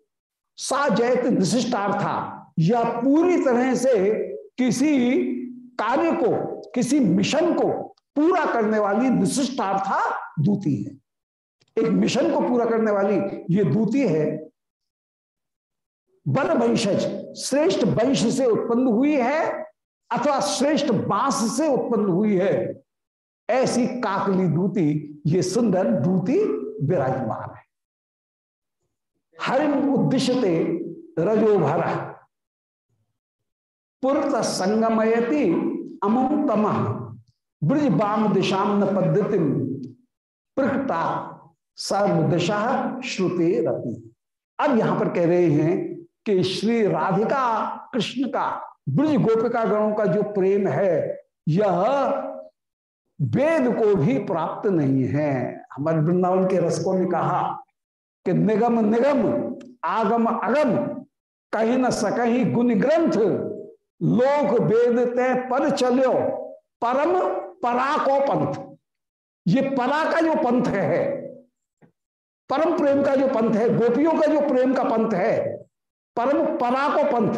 सा जयत निशिष्टार्था। या पूरी तरह से किसी कार्य को, किसी मिशन को पूरा करने वाली निशिष्टार्था दूती है। एक मिशन को पूरा करने वाली ये दूती है। वन वंशज, श्रेष्ठ वंश से उत्पन्न हुई है अथवा श्रेष्ठ बाँस से उत्पन्न हुई है। ऐसी काकली दूती, ये सुंदर दूती विराजमान है। हरिम उद्दिश्यते रजो भर। पुरत संगमयति अमुम तम ब्रज बाम दिशाम न पद्धति प्रकटा सर्वदिशा श्रुति रति। अब यहाँ पर कह रहे हैं कि श्री राधिका कृष्ण का, ब्रज गोपिका गणों का जो प्रेम है, यह वेद को भी प्राप्त नहीं है। हमारे वृंदावन के रसकों ने कहा कि निगम निगम, आगम अगम कहीं न सकही गुण ग्रंथ, लोक वेद तय पर चलो परम परा को पंथ ये परा का जो पंथ है परम प्रेम का जो पंथ है, गोपियों का जो प्रेम का पंथ है, परम परा को पंथ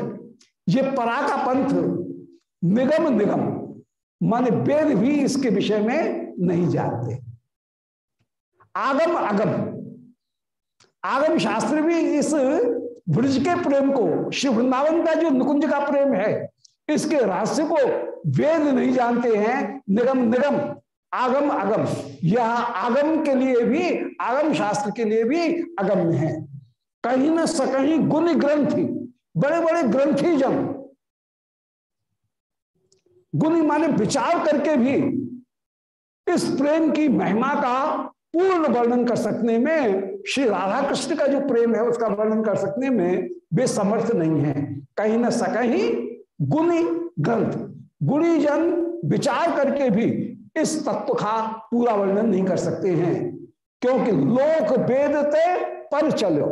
ये परा का पंथ निगम निगम, माने वेद भी इसके विषय में नहीं जानते। आगम अगम आगम शास्त्र भी इस ब्रज के प्रेम को शिव वृंदावन का जो निकुंज का प्रेम है, इसके रहस्य को वेद नहीं जानते हैं। निगम निगम, आगम अगम यह आगम के लिए भी, आगम शास्त्र के लिए भी अगम्य है। कहीं न सकहीं गुण ग्रंथि, बड़े बड़े ग्रंथी जन गुणी माने विचार करके भी इस प्रेम की महिमा का पूर्ण वर्णन कर सकने में श्री राधा कृष्ण का जो प्रेम है, उसका वर्णन कर सकने में वे समर्थ नहीं है। कहीं ना सकहीं गुणी ग्रंथ गुणी जन विचार करके भी इस तत्व का पूरा वर्णन नहीं कर सकते हैं, क्योंकि लोक वेद ते पर चलो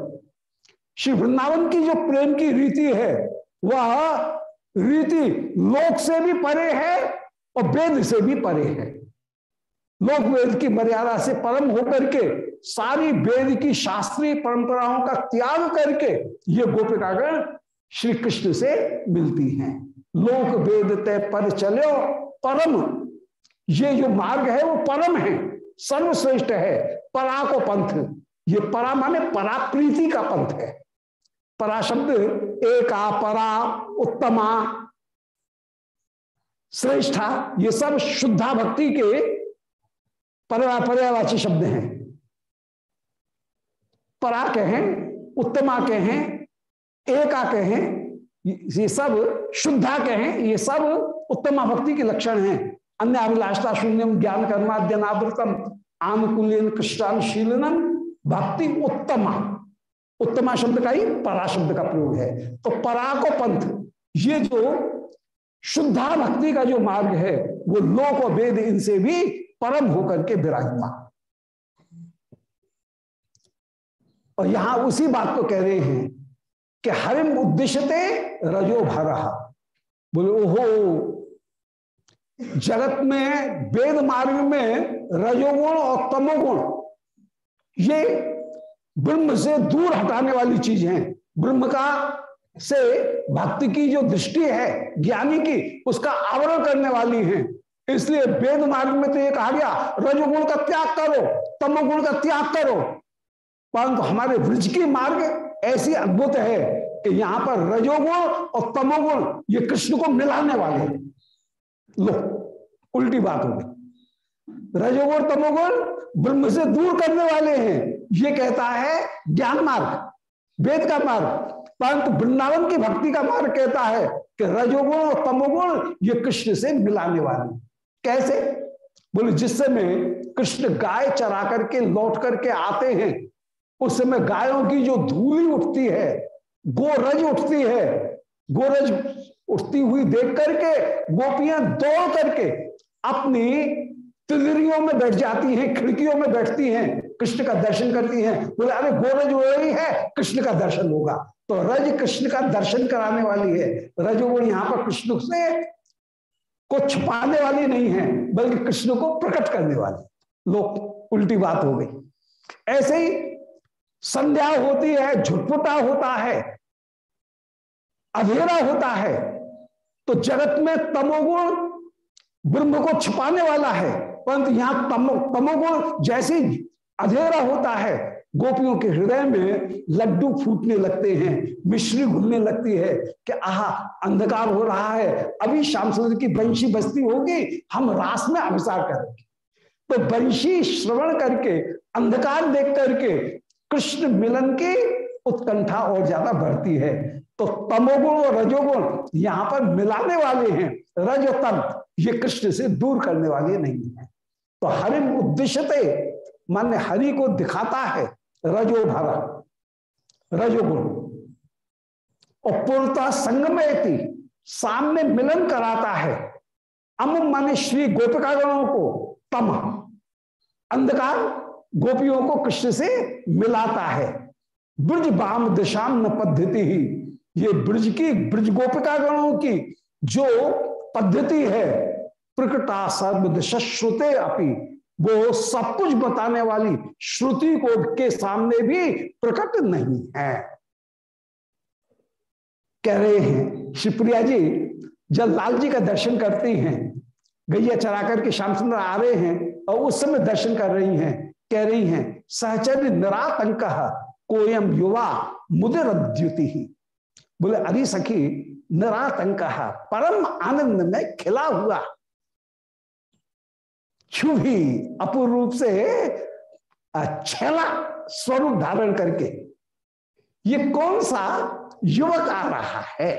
श्री वृंदावन की जो प्रेम की रीति है, वह रीति लोक से भी परे है और वेद से भी परे है। लोक वेद की मर्यादा से परम होकर के सारी वेद की शास्त्रीय परंपराओं का त्याग करके ये गोपिकागण श्री कृष्ण से मिलती हैं। लोक वेद तय पर चलो, परम। ये जो मार्ग है वो परम है, सर्वश्रेष्ठ है, परा को पंथ। ये परा माने पराप्रीति का पंथ है। परा शब्द एका परा उत्तमा, श्रेष्ठा, ये सब शुद्धा भक्ति के पर्यावाची शब्द हैं। परा कहें, उत्तमा कहें, एका कहें, ये सब शुद्धा कहें, ये सब उत्तमा भक्ति के लक्षण हैं। अन्य अभिलाषता शून्यम, ज्ञान कर्माद्यनावृतम आनुकूल्यन कृष्णानुशीलनम भक्ति उत्तमा। उत्तमा शब्द का ही परा शब्द का प्रयोग है। तो परा को पंथ, ये जो शुद्धा भक्ति का जो मार्ग है, वो लोक और वेद इनसे भी परम होकर के विराजमान। और यहाँ उसी बात को कह रहे हैं कि हरिम उद्देश्यते रजो भर बोले, ओहो, जगत में, वेद मार्ग में रजोगुण और तमोगुण, ये ब्रह्म से दूर हटाने वाली चीज़ है। ब्रह्म का से भक्ति की जो दृष्टि है, ज्ञानी की, उसका आवरण करने वाली है। इसलिए वेद मार्ग में तो ये कहा गया, रजोगुण का त्याग करो, तमोगुण का त्याग करो। परंतु हमारे ब्रज की मार्ग ऐसी अद्भुत है कि यहाँ पर रजोगुण और तमोगुण, ये कृष्ण को मिलाने वाले हैं। लो, उल्टी बात हो गई। रजोगुण तमोगुण ब्रह्म से दूर करने वाले हैं, ये कहता है ज्ञान मार्ग, वेद का मार्ग। परंतु वृंदावन की भक्ति का मार्ग कहता है कि रजोगुण और तमोगुण, ये कृष्ण से मिलाने वाले कैसे? बोले, जिस समय कृष्ण गाय चरा करके लौट करके आते हैं, उस समय गायों की जो धूली उठती है, गोरज उठती है, गोरज उठती हुई देख करके, गोपियाँ दौड़ करके अपनी तिजरियों में बैठ जाती हैं, खिड़कियों में बैठती हैं, कृष्ण का दर्शन करती हैं। बोले, अरे गोरज हो रही है, कृष्ण का दर्शन होगा। तो रज कृष्ण का दर्शन कराने वाली है। रजोगुण यहाँ पर कृष्ण से को छुपाने वाली नहीं है, बल्कि कृष्ण को प्रकट करने वाली। लोग उल्टी बात हो गई। ऐसे ही संध्या होती है, झुटपुटा होता है, अधेरा होता है तो जगत में तमोगुण ब्रह्म को छिपाने वाला है, परंतु यहाँ तमो, तमोगुण जैसे अधेरा होता है गोपियों के हृदय में लड्डू फूटने लगते हैं, मिश्री घुलने लगती है कि आहा, अंधकार हो रहा है, अभी श्याम सुंदर की बंशी बस्ती होगी, हम रास में अभिसार करेंगे। तो बंशी श्रवण करके, अंधकार देख करके, कृष्ण मिलन की उत्कंठा और ज़्यादा बढ़ती है। तो तमोगुण और रजोगुण यहाँ पर मिलाने वाले हैं। रज तम ये कृष्ण से दूर करने वाले नहीं है। तो हरि उद्देश्य मान हरि को दिखाता है रजो भरा रजोगुण और पूर्णता संगमयती सामने मिलन कराता है। अम माने श्री गोपिकागणों को, तम। अंधकार गोपियों को कृष्ण से मिलाता है। ब्रज बाम दिशाम न पद्धति ही। ये ब्रज की, ब्रज गोपिका गणों की जो पद्धति है प्रकटा सर्व श्रुते अपी। वो सब कुछ बताने वाली श्रुति को के सामने भी प्रकट नहीं है। कह रहे हैं, शिवप्रिया जी, जब लाल जी का दर्शन करती हैं, गैया चरा करके श्याम सुंदर आ रहे हैं और उस समय दर्शन कर रही हैं, कह रही हैं सहचर्य निरातंक कोयम युवा मुदिर द्युति ही बोले, अरे सखी, निरातंक परम आनंद में खिला हुआ छुभी अपूर्व रूप से छेला स्वरूप धारण करके ये कौन सा युवक आ रहा है?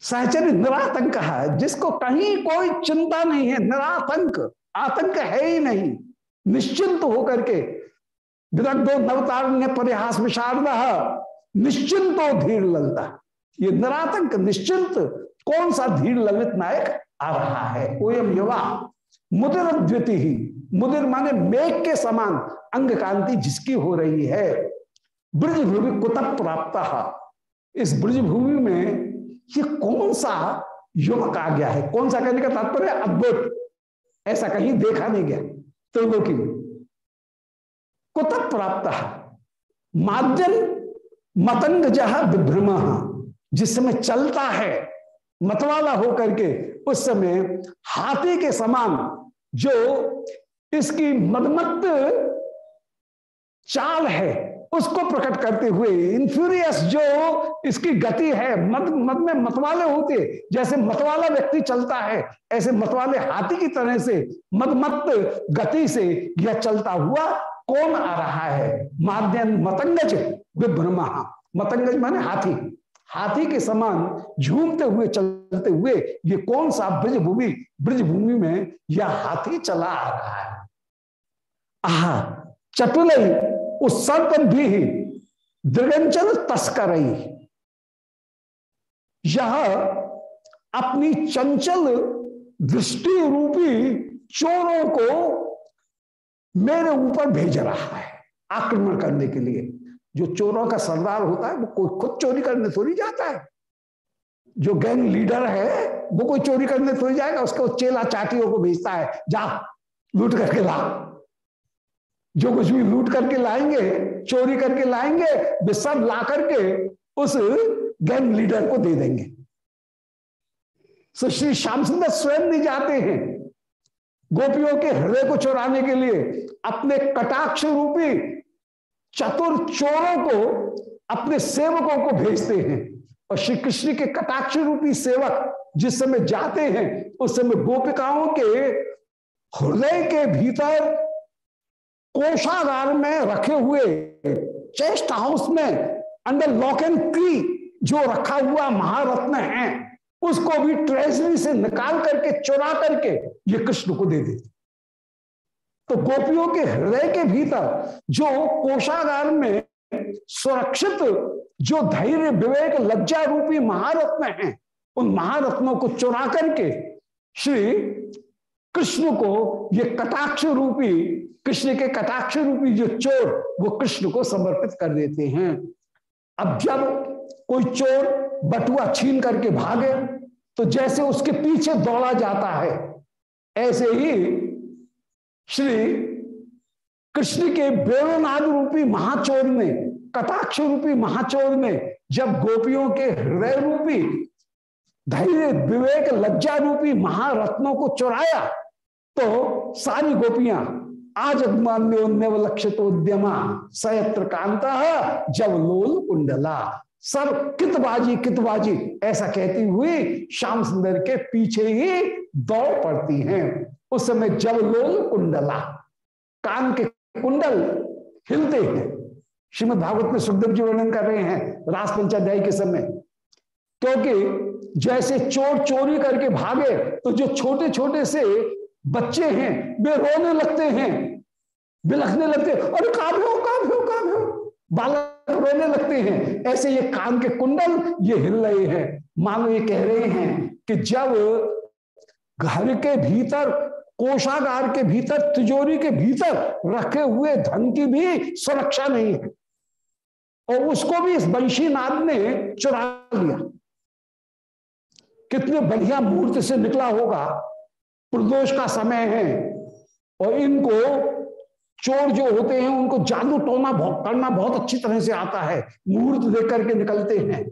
सहचर्य निरातंक है, जिसको कहीं कोई चिंता नहीं है, निरातंक, आतंक है ही नहीं, निश्चिंत होकर के विदग्धो नवतारण्य परिहास विशारद, निश्चिंतो धीर ललता। ये निरातंक, निश्चिंत, कौन सा धीर ललित नायक आ रहा है? कोयम युवा। मुदिर द्विति ही। मुदिर माने मेघ के समान अंग कांति जिसकी हो रही है। ब्रज भूमि कुत प्राप्त इस ब्रज भूमि में ये कौन सा युवक आ गया है? कौन सा कहने का तात्पर्य? अद्भुत। ऐसा कहीं देखा नहीं गया। त्रिलोकी में कुत प्राप्त माध्यम मतंग जहा विभ्रम। जिस समय चलता है मतवाला होकर के उस समय हाथी के समान जो इसकी मदमत चाल है, उसको प्रकट करते हुए इंफ्यूरियस जो इसकी गति है मत मत में मतवाले होते, जैसे मतवाला व्यक्ति चलता है, ऐसे मतवाले हाथी की तरह से मदमत गति से यह चलता हुआ कौन आ रहा है? माध्यम मतंगज विभ्रमा। मतंगज माने हाथी। हाथी के समान झूमते हुए, चलते हुए ये कौन सा ब्रज भूमि ब्रज भूमि में यह हाथी चला आ रहा है? आहा चतुल उस सर्प भी दृगंचल तस्कर यह अपनी चंचल दृष्टि रूपी चोरों को मेरे ऊपर भेज रहा है आक्रमण करने के लिए। जो चोरों का सरदार होता है, वो कोई खुद चोरी करने थोड़ी जाता है। जो गैंग लीडर है, वो कोई चोरी करने थोड़ी जाएगा, उसको चेला चाटियों को भेजता है, जा, लूट करके ला। जो कुछ भी लूट करके लाएँगे, चोरी करके लाएँगे, वे सब ला करके उस गैंग लीडर को दे देंगे। श्री श्याम सुंदर स्वयं नहीं जाते हैं, गोपियों के हृदय को चुराने के लिए, अपने कटाक्ष रूपी चतुर चोरों को, अपने सेवकों को भेजते हैं। और श्री कृष्ण के कटाक्ष रूपी सेवक जिस समय जाते हैं, उस समय गोपिकाओं के हृदय के भीतर कोषागार में रखे हुए चेस्ट हाउस में अंडर लॉक एंड क्री जो रखा हुआ महारत्न है, उसको भी ट्रेजरी से निकाल करके, चुरा करके ये कृष्ण को दे देते तो गोपियों के हृदय के भीतर जो कोषागार में सुरक्षित, जो धैर्य, विवेक, लज्जा रूपी महारत्न है, उन महारत्नों को चुरा करके श्री कृष्ण को ये कटाक्ष रूपी, कृष्ण के कटाक्ष रूपी जो चोर, वो कृष्ण को समर्पित कर देते हैं। अब जब कोई चोर बटुआ छीन करके भागे तो जैसे उसके पीछे दौड़ा जाता है, ऐसे ही श्री कृष्ण के बेरोनाद रूपी महाचोर ने कटाक्ष रूपी महाचोर ने जब गोपियों के हृदय रूपी, धैर्य, विवेक, लज्जा रूपी महारत्नों को चुराया तो सारी गोपियाँ आज नवलक्षित उद्यमा सयत्र कांता है जब लोल कुंडला। सब कितबाजी कितबाजी, ऐसा कहती हुई श्याम सुंदर के पीछे ही दौड़ पड़ती हैं। उस समय जब लोल कुंडला, कान के कुंडल हिलते हैं श्रीमद भागवत में सुखदेव जी वर्णन कर रहे हैं रास पंचाध्याय के समय, क्योंकि जैसे चोर चोरी करके भागे तो जो छोटे छोटे से बच्चे हैं, वे रोने लगते हैं, बिलखने लगते हैं, अरे का भी हो हो हो। बालक रोने लगते हैं, ऐसे ये कान के कुंडल, ये हिल रहे हैं। मानो ये कह रहे हैं कि जब घर के भीतर कोषागार के भीतर, तिजोरी के भीतर रखे हुए धन की भी सुरक्षा नहीं है। और उसको भी इस बंशीनाथ ने चुरा लिया। कितने बढ़िया मुहूर्त से निकला होगा। प्रदोष का समय है और इनको चोर जो होते हैं, उनको जादू टोना करना बहुत अच्छी तरह से आता है। मुहूर्त देख करके निकलते हैं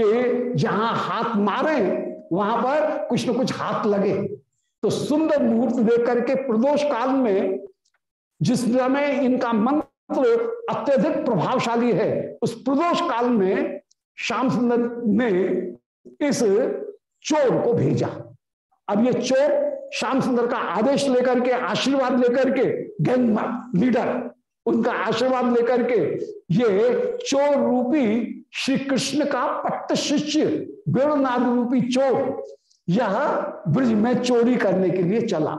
कि जहाँ हाथ मारे, वहाँ पर कुछ ना कुछ हाथ लगे। तो सुंदर मुहूर्त देख करके प्रदोष काल में जिस समय इनका मंत्र अत्यधिक प्रभावशाली है, उस प्रदोष काल में श्याम सुंदर ने इस चोर को भेजा। अब ये चोर श्याम सुंदर का आदेश लेकर के, आशीर्वाद लेकर के, गैंग लीडर, उनका आशीर्वाद लेकर के ये चोर रूपी श्री कृष्ण का पट्ट शिष्य वेणुनाथ रूपी चोर यह ब्रिज में चोरी करने के लिए चला।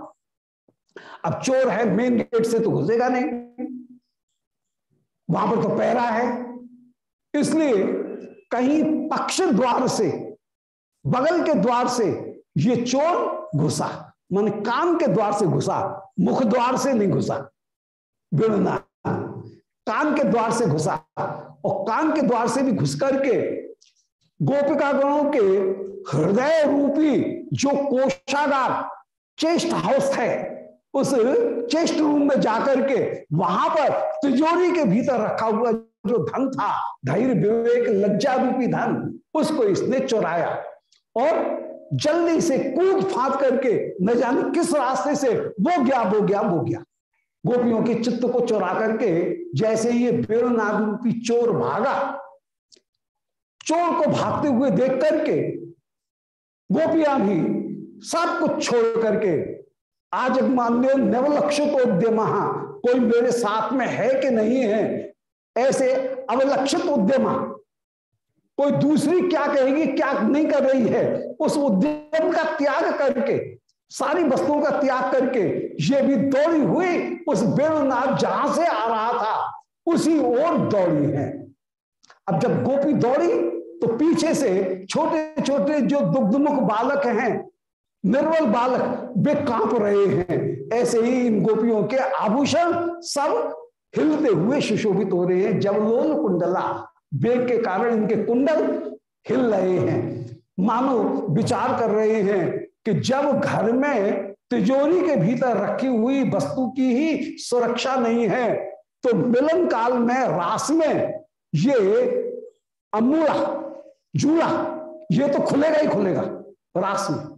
अब चोर है मेन गेट से तो घुसेगा नहीं। वहाँ पर तो पहरा है। इसलिए कहीं पक्ष द्वार से, बगल के द्वार से ये चोर घुसा। मान कान के द्वार से घुसा, मुख द्वार से नहीं घुसा। बिड़ना कान के द्वार से घुसा। और कान के द्वार से भी घुस करके गोपिका गणों के हृदय रूपी जो कोषागार, चेस्ट हाउस है, उस चेस्ट रूम में जाकर के वहाँ पर तिजोरी के भीतर रखा हुआ जो धन था, धैर्य, विवेक, लज्जा रूपी धन, उसको इसने चुराया। और जल्दी से कूद फाद करके न जाने किस रास्ते से वो गया वो गया वो गया। गोपियों के चित्त को चुरा करके जैसे ये बेलनाग रूपी चोर भागा चोर को भागते हुए देख करके गोपियाँ भी सब कुछ छोड़ करके, आज मान्य नवलक्षित उद्यम कोई मेरे साथ में है कि नहीं है? ऐसे अवलक्षित उद्यम कोई दूसरी क्या कहेगी, क्या नहीं कर रही है? उस उद्यम का त्याग करके, सारी वस्तुओं का त्याग करके, ये भी दौड़ी हुई उस बेणुनाथ जहाँ से आ रहा था, उसी ओर दौड़ी है। अब जब गोपी दौड़ी तो पीछे से छोटे छोटे जो दुग्धमुख बालक हैं निर्बल बालक, वे काँप रहे हैं। ऐसे ही इन गोपियों के आभूषण सब हिलते हुए सुशोभित हो रहे हैं। जब लोल कुंडला, वेग के कारण इनके कुंडल हिल रहे हैं। मानो विचार कर रहे हैं कि जब घर में तिजोरी के भीतर रखी हुई वस्तु की ही सुरक्षा नहीं है तो मिलन काल में रास में ये अमूड़ा जूड़ा। ये तो खुलेगा ही खुलेगा, रास में।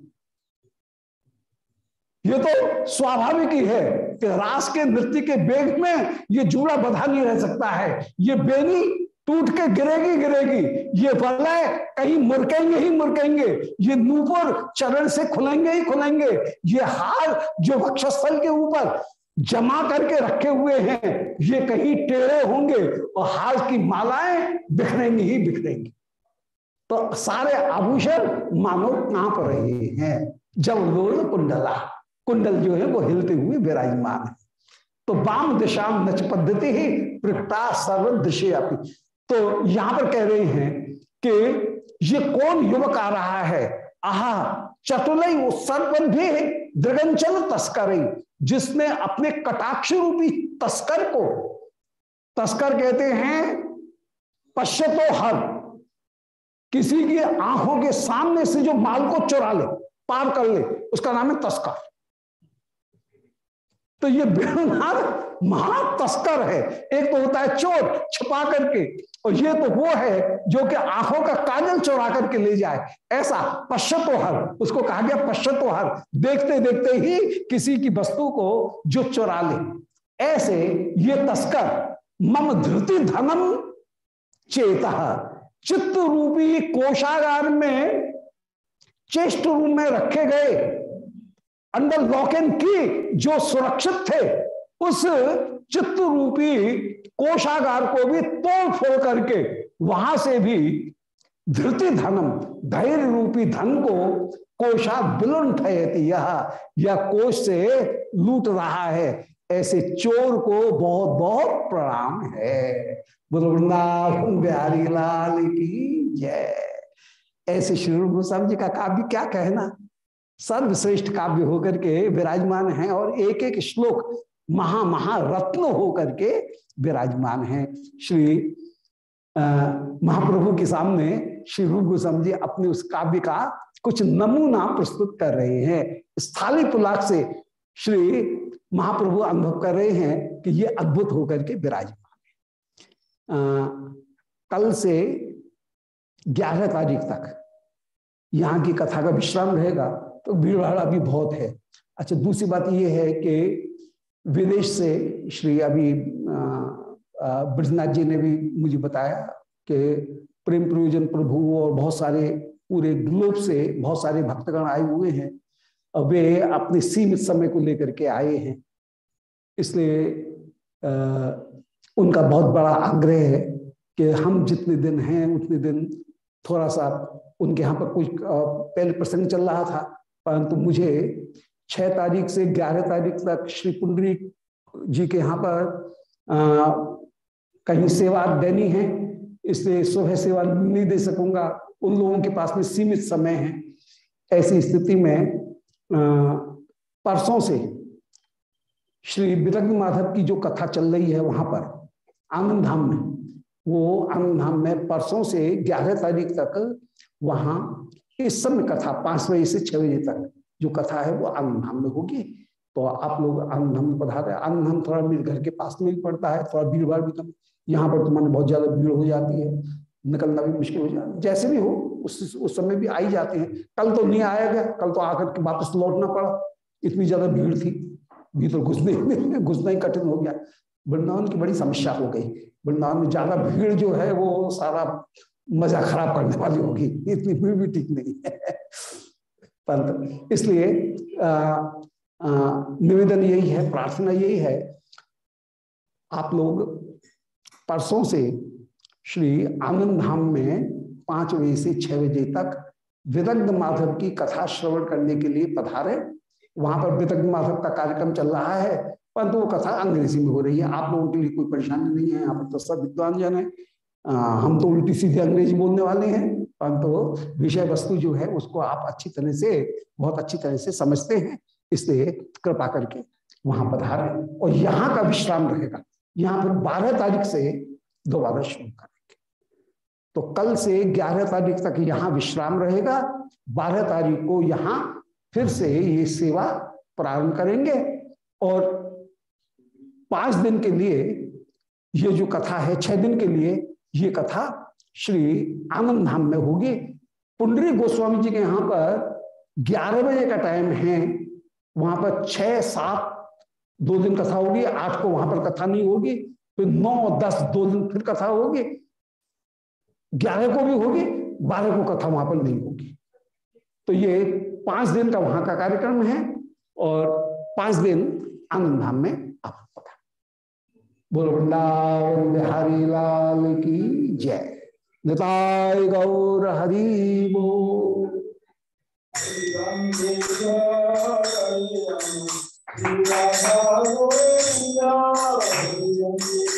ये तो स्वाभाविक ही है कि रास के नृत्य के बेग में ये जूड़ा बधा नहीं रह सकता है। ये बेनी टूट के गिरेगी गिरेगी। ये प्रलय कहीं मुरकेंगे ही मुरकेंगे। ये नूपुर चरण से खुलेंगे ही खुलेंगे। ये हार जो वक्षस्थल के ऊपर जमा करके रखे हुए हैं, ये कहीं टेढ़े होंगे और हार की मालाएँ बिखरेंगी ही बिखरेंगी। तो सारे आभूषण मानो काँप रहे हैं? जब लोल कुंडला। कुंडल जो है वो हिलते हुए विराजमान है। तो वाम दिशा नच पद्धति ही प्रकटा सर्व दृश्य अपनी तो यहाँ पर कह रहे हैं कि ये कौन युवक आ रहा है? आहा, चतुलई सर्व भी दृगंचल तस्करी जिसने अपने कटाक्ष रूपी तस्कर को, तस्कर कहते हैं पश्चतो हर किसी की आँखों के सामने से जो माल को चुरा ले, पार कर ले, उसका नाम है तस्कर। तो ये बेणुनाथ महातस्कर है। एक तो होता है चोर छुपा करके, और ये तो वो है जो कि आँखों का काजल चुरा करके ले जाए। ऐसा पश्चतोहर, उसको कहा गया पश्चतोहर। देखते देखते ही किसी की वस्तु को जो चुरा ले। ऐसे ये तस्कर मम धृति धनम चेता। चित्त रूपी कोषागार में चेष्ट रूम में रखे गए। अंडर लॉक एंड की जो सुरक्षित थे, उस चित्त रूपी कोषागार को भी तोड़ फोड़ करके वहाँ से भी धृति धनम, धैर्य रूपी धन को कोषा बिलुंठयती यह या कोष से लूट रहा है। ऐसे चोर को बहुत बहुत प्रणाम है। वृंदावन बिहारी लाल की जय। ऐसे श्री रूप गोस्वामी जी का काव्य क्या कहना? सर्वश्रेष्ठ काव्य होकर के विराजमान है और एक एक श्लोक महा महारत्न होकर के विराजमान है। श्री महाप्रभु के सामने श्री रूप गोस्वामी जी अपने उस काव्य का कुछ नमूना प्रस्तुत कर रहे हैं। स्थाली पुलाक से श्री महाप्रभु अनुभव कर रहे हैं कि ये अद्भुत होकर के विराजमान कल से ग्यारह तारीख तक यहाँ की कथा का विश्राम रहेगा तो भीड़ भाड़ अभी बहुत है। अच्छा दूसरी बात यह है कि विदेश से श्री अभी ब्रजनाथ जी ने भी मुझे बताया कि प्रेम प्रयोजन प्रभु और बहुत सारे पूरे ग्लोब से बहुत सारे भक्तगण आए हुए हैं और वे अपने सीमित समय को लेकर के आए हैं। इसलिए उनका बहुत बड़ा आग्रह है कि हम जितने दिन हैं उतने दिन थोड़ा सा उनके यहाँ पर कुछ पहले प्रसंग चल रहा था परंतु मुझे छह तारीख से ग्यारह तारीख तक श्री पुंडरी जी के यहाँ पर आ, कहीं सेवा देनी है इसलिए सुबह सेवा नहीं दे सकूँगा। उन लोगों के पास में सीमित समय है। ऐसी स्थिति में परसों से श्री विरग्न माधव की जो कथा चल रही है वहाँ पर आनंद धाम में वो आनंद धाम में परसों से ग्यारह तारीख तक वहाँ इस समय कथा, पाँच बजे से छह बजे तक जो कथा है वो आनंद में होगी। तो आप लोग आनंद धाम पधारे। आनंद थोड़ा मेरे घर के पास में भी पड़ता है, थोड़ा भीड़ भाड़ भी कम। यहाँ पर तो मैंने बहुत ज़्यादा भीड़ हो जाती है, निकलना भी मुश्किल हो जाता है। जैसे भी हो, उस उस समय भी आई जाते हैं। कल तो नहीं आया गया, कल तो आकर के वापस लौटना पड़ा। इतनी ज़्यादा भीड़ थी भीतर घुसने, घुसना ही कठिन हो गया। वृंदावन की बड़ी समस्या हो गई। वृंदावन में ज़्यादा भीड़ जो है, वो सारा मज़ा खराब करने वाली होगी। इतनी भीड़ भी ठीक नहीं है। परंतु इसलिए निवेदन यही है, प्रार्थना यही है। आप लोग परसों से श्री आनंद धाम में पाँच बजे से छह बजे तक विदग्ध माधव की कथा श्रवण करने के लिए पधारे। वहाँ पर विदग्ध माधव का कार्यक्रम चल रहा है। परंतु वो कथा अंग्रेज़ी में हो रही है। आप लोगों के लिए कोई परेशानी नहीं है। पर तो सब विद्वान जन है। हम तो उल्टी सीधे अंग्रेज़ी बोलने वाले हैं। परंतु तो विषय वस्तु जो है, उसको आप अच्छी तरह से, बहुत अच्छी तरह से समझते हैं। इसलिए कृपा करके वहाँ पधारे और यहाँ का विश्राम रहेगा। यहाँ पर बारह तारीख से दोबारा शुरू करेंगे। तो कल से ग्यारह तारीख तक यहाँ विश्राम रहेगा। बारह तारीख को यहाँ फिर से ये सेवा प्रारंभ करेंगे। और पाँच दिन के लिए ये जो कथा है, छह दिन के लिए ये कथा श्री आनंद धाम में होगी। पुंडरी गोस्वामी जी के यहाँ पर 11 बजे का टाइम है। वहाँ पर छह, सात, दो दिन कथा होगी। आठ को वहाँ पर कथा नहीं होगी। फिर नौ, दस, दो दिन फिर कथा होगी। ग्यारह को भी होगी, बारह को कथा वहाँ पर नहीं होगी। तो ये पाँच दिन का वहाँ का कार्यक्रम है और पाँच दिन आनंद धाम में बोल वृंदावन बिहारी लाल की जय निताय गौर हरि you.